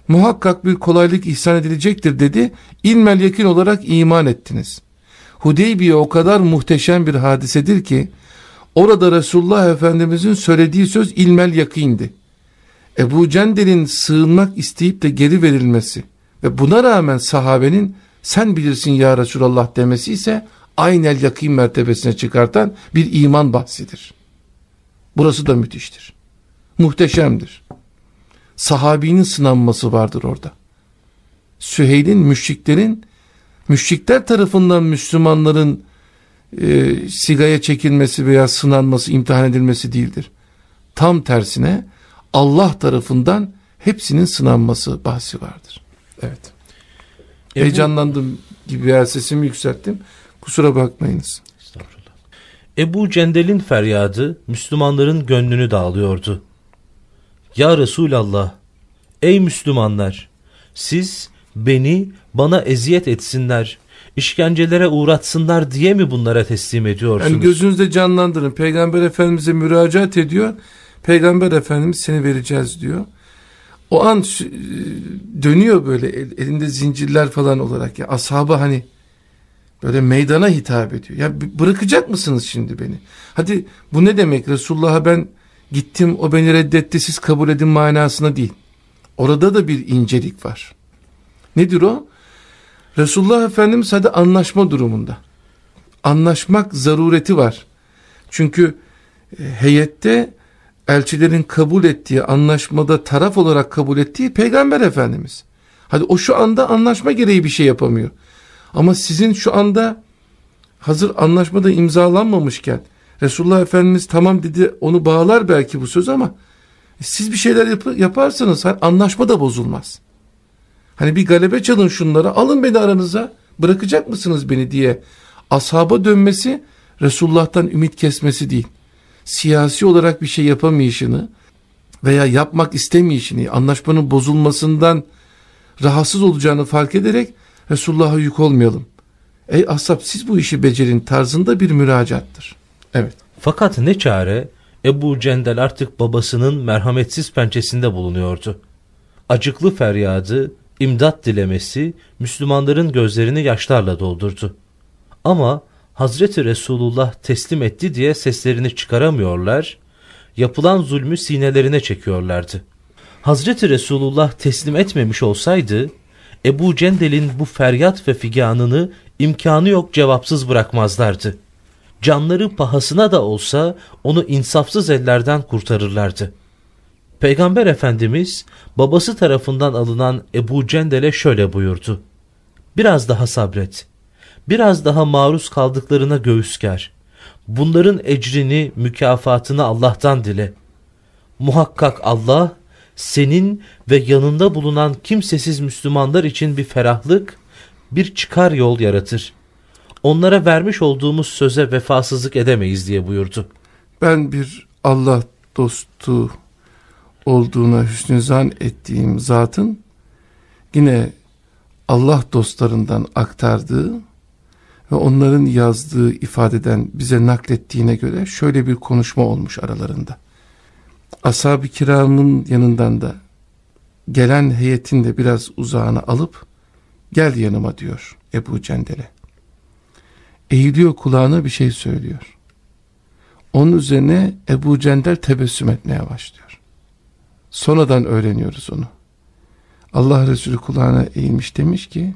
[SPEAKER 1] muhakkak bir kolaylık ihsan edilecektir dedi. İlmel yakın olarak iman ettiniz. Hudeybiye o kadar muhteşem bir hadisedir ki orada Resulullah Efendimizin söylediği söz ilmel yakindi. Ebu Cendel'in sığınmak isteyip de geri verilmesi ve buna rağmen sahabenin sen bilirsin ya Resulallah demesi ise aynel yakın mertebesine çıkartan bir iman bahsidir. Burası da müthiştir. Muhteşemdir. Sahabinin sınanması vardır orada. Süheyl'in, müşriklerin, müşrikler tarafından Müslümanların e, sigaya çekilmesi veya sınanması, imtihan edilmesi değildir. Tam tersine Allah tarafından hepsinin sınanması bahsi vardır. Evet. Ebu, Heyecanlandım gibi veya sesimi yükselttim. Kusura bakmayınız. Estağfurullah.
[SPEAKER 2] Ebu Cendel'in feryadı Müslümanların gönlünü dağılıyordu. Ya Resulallah, ey Müslümanlar, siz beni bana eziyet etsinler, işkencelere uğratsınlar diye mi bunlara teslim ediyorsunuz?
[SPEAKER 1] Yani gözünüzde canlandırın. Peygamber Efendimiz'e müracaat ediyor. Peygamber Efendimiz seni vereceğiz diyor. O an dönüyor böyle elinde zincirler falan olarak. Ya ashabı hani böyle meydana hitap ediyor. Ya bırakacak mısınız şimdi beni? Hadi bu ne demek? Resulullah'a ben gittim o beni reddetti siz kabul edin manasına değil. Orada da bir incelik var. Nedir o? Resulullah Efendimiz hadi anlaşma durumunda. Anlaşmak zarureti var. Çünkü e, heyette elçilerin kabul ettiği anlaşmada taraf olarak kabul ettiği peygamber efendimiz. Hadi o şu anda anlaşma gereği bir şey yapamıyor. Ama sizin şu anda hazır anlaşmada imzalanmamışken Resulullah Efendimiz tamam dedi onu bağlar belki bu söz ama siz bir şeyler yap yaparsanız anlaşma da bozulmaz. Hani bir galebe çalın şunlara alın beni aranıza bırakacak mısınız beni diye ashaba dönmesi Resulullah'tan ümit kesmesi değil siyasi olarak bir şey yapamayışını veya yapmak istemeyişini, anlaşmanın bozulmasından rahatsız olacağını fark ederek Resulullah'a yük olmayalım. Ey ashab siz bu işi becerin tarzında bir müracaattır. Evet.
[SPEAKER 2] Fakat ne çare Ebu Cendel artık babasının merhametsiz pençesinde bulunuyordu. Acıklı feryadı, imdat dilemesi Müslümanların gözlerini yaşlarla doldurdu. Ama Hazreti Resulullah teslim etti diye seslerini çıkaramıyorlar, yapılan zulmü sinelerine çekiyorlardı. Hazreti Resulullah teslim etmemiş olsaydı, Ebu Cendel'in bu feryat ve figanını imkanı yok cevapsız bırakmazlardı. Canları pahasına da olsa onu insafsız ellerden kurtarırlardı. Peygamber Efendimiz babası tarafından alınan Ebu Cendel'e şöyle buyurdu. Biraz daha sabret biraz daha maruz kaldıklarına göğüs ger. Bunların ecrini, mükafatını Allah'tan dile. Muhakkak Allah senin ve yanında bulunan kimsesiz Müslümanlar için bir ferahlık, bir çıkar yol yaratır. Onlara vermiş olduğumuz söze vefasızlık edemeyiz diye buyurdu.
[SPEAKER 1] Ben bir Allah dostu olduğuna hüsnü zan ettiğim zatın yine Allah dostlarından aktardığı ve onların yazdığı ifadeden bize naklettiğine göre şöyle bir konuşma olmuş aralarında. Ashab-ı kiramın yanından da gelen heyetin de biraz uzağına alıp gel yanıma diyor Ebu Cendel'e. Eğiliyor kulağına bir şey söylüyor. Onun üzerine Ebu Cendel tebessüm etmeye başlıyor. Sonradan öğreniyoruz onu. Allah Resulü kulağına eğilmiş demiş ki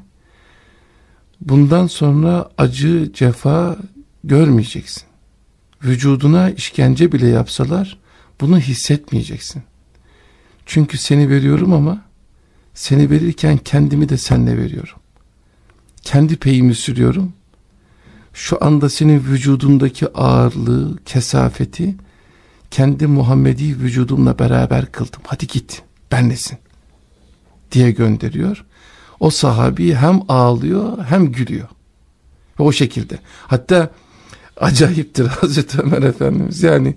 [SPEAKER 1] bundan sonra acı, cefa görmeyeceksin. Vücuduna işkence bile yapsalar bunu hissetmeyeceksin. Çünkü seni veriyorum ama Seni verirken kendimi de senle veriyorum. Kendi peyimi sürüyorum. Şu anda senin vücudundaki ağırlığı, kesafeti kendi Muhammedi vücudumla beraber kıldım. Hadi git benlesin diye gönderiyor. O sahabi hem ağlıyor hem gülüyor. Ve o şekilde. Hatta acayiptir *laughs* Hazreti Ömer Efendimiz yani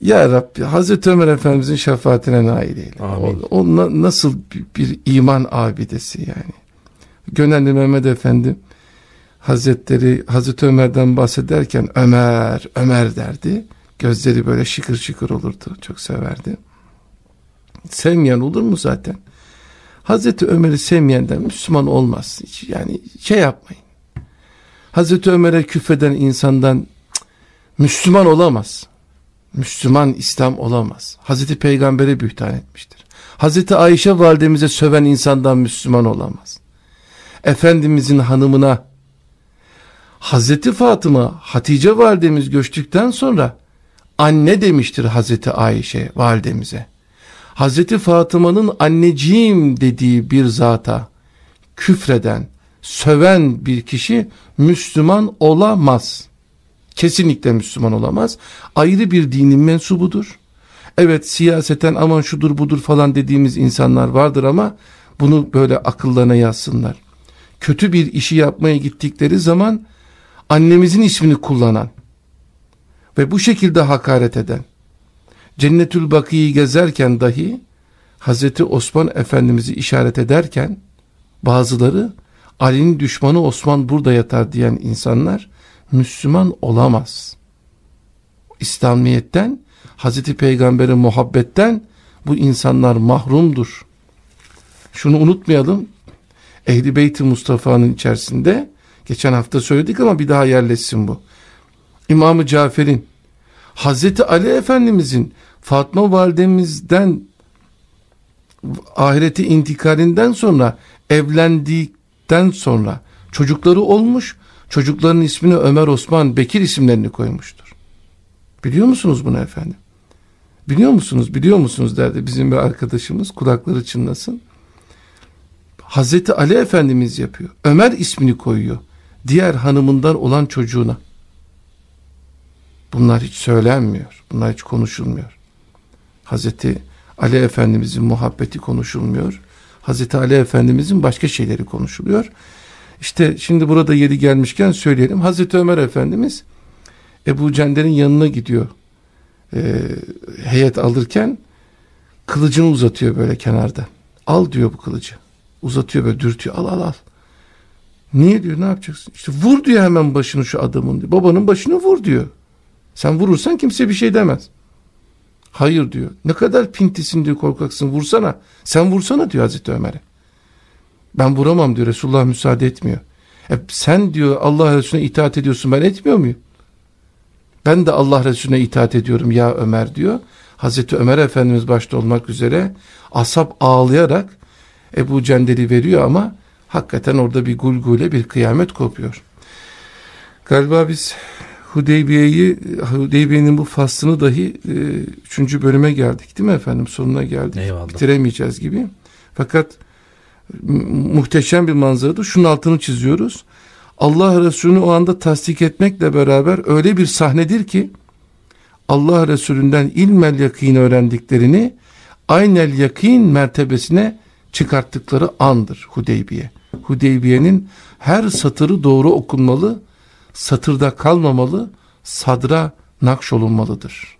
[SPEAKER 1] ya Rabbi Hazreti Ömer Efendimizin şefaatine nail eyle. Amin. O, o na, nasıl bir, bir iman abidesi yani. Gönenli Mehmet Efendi Hazretleri Hazreti Ömer'den bahsederken Ömer, Ömer derdi. Gözleri böyle şıkır şıkır olurdu. Çok severdi. Sevmeyen olur mu zaten? Hazreti Ömer'i sevmeyenden Müslüman olmaz. Hiç yani şey yapmayın. Hazreti Ömer'e küfreden insandan Müslüman olamaz. Müslüman İslam olamaz. Hazreti Peygamber'e bühtan etmiştir. Hazreti Ayşe validemize söven insandan Müslüman olamaz. Efendimizin hanımına Hazreti Fatıma Hatice validemiz göçtükten sonra anne demiştir Hazreti Ayşe validemize. Hazreti Fatıma'nın anneciğim dediği bir zata küfreden, söven bir kişi Müslüman olamaz. Kesinlikle Müslüman olamaz. Ayrı bir dinin mensubudur. Evet siyaseten aman şudur budur falan dediğimiz insanlar vardır ama bunu böyle akıllarına yazsınlar. Kötü bir işi yapmaya gittikleri zaman annemizin ismini kullanan ve bu şekilde hakaret eden Cennetül Baki'yi gezerken dahi Hazreti Osman Efendimiz'i işaret ederken bazıları Ali'nin düşmanı Osman burada yatar diyen insanlar Müslüman olamaz. İslamiyet'ten, Hazreti Peygamber'in muhabbetten bu insanlar mahrumdur. Şunu unutmayalım. Ehli Beyt-i Mustafa'nın içerisinde geçen hafta söyledik ama bir daha yerleşsin bu. İmam-ı Cafer'in Hazreti Ali Efendimizin Fatma validemizden ahireti intikalinden sonra evlendikten sonra çocukları olmuş çocukların ismini Ömer Osman Bekir isimlerini koymuştur. Biliyor musunuz bunu efendim? Biliyor musunuz biliyor musunuz derdi bizim bir arkadaşımız kulakları çınlasın. Hazreti Ali Efendimiz yapıyor. Ömer ismini koyuyor. Diğer hanımından olan çocuğuna. Bunlar hiç söylenmiyor. Bunlar hiç konuşulmuyor. Hazreti Ali Efendimizin muhabbeti konuşulmuyor. Hazreti Ali Efendimizin başka şeyleri konuşuluyor. İşte şimdi burada yeri gelmişken söyleyelim. Hazreti Ömer Efendimiz Ebu Cender'in yanına gidiyor. E, heyet alırken kılıcını uzatıyor böyle kenarda. Al diyor bu kılıcı. Uzatıyor böyle dürtüyor. Al al al. Niye diyor ne yapacaksın? İşte vur diyor hemen başını şu adamın diyor. Babanın başını vur diyor. Sen vurursan kimse bir şey demez. Hayır diyor. Ne kadar pintisin diyor korkaksın vursana. Sen vursana diyor Hazreti Ömer'e. Ben vuramam diyor Resulullah müsaade etmiyor. E sen diyor Allah Resulüne itaat ediyorsun ben etmiyor muyum? Ben de Allah Resulüne itaat ediyorum ya Ömer diyor. Hazreti Ömer Efendimiz başta olmak üzere asap ağlayarak Ebu Cendel'i veriyor ama hakikaten orada bir gulgule bir kıyamet kopuyor. Galiba biz Hudeybiye'yi Hudeybiye'nin bu faslını dahi e, üçüncü bölüme geldik değil mi efendim? Sonuna geldik. Eyvallah. Bitiremeyeceğiz gibi. Fakat muhteşem bir manzarada şunun altını çiziyoruz. Allah Resulü'nü o anda tasdik etmekle beraber öyle bir sahnedir ki Allah Resulü'nden ilmel yakin öğrendiklerini aynel yakin mertebesine çıkarttıkları andır Hudeybiye. Hudeybiye'nin her satırı doğru okunmalı, satırda kalmamalı, sadra nakşolunmalıdır.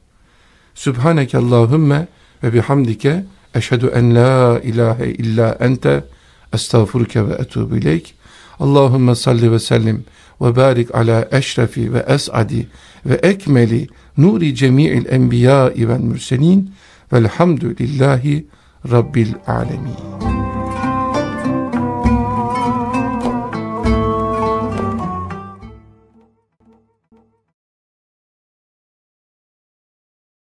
[SPEAKER 1] Sübhaneke Allahümme ve bihamdike eşhedü en la ilahe illa ente estağfurke ve etubu ileyk. Allahümme salli ve sellim ve barik ala eşrefi ve es'adi ve ekmeli nuri cemi'il enbiya'i vel mürselin velhamdülillahi rabbil alemin.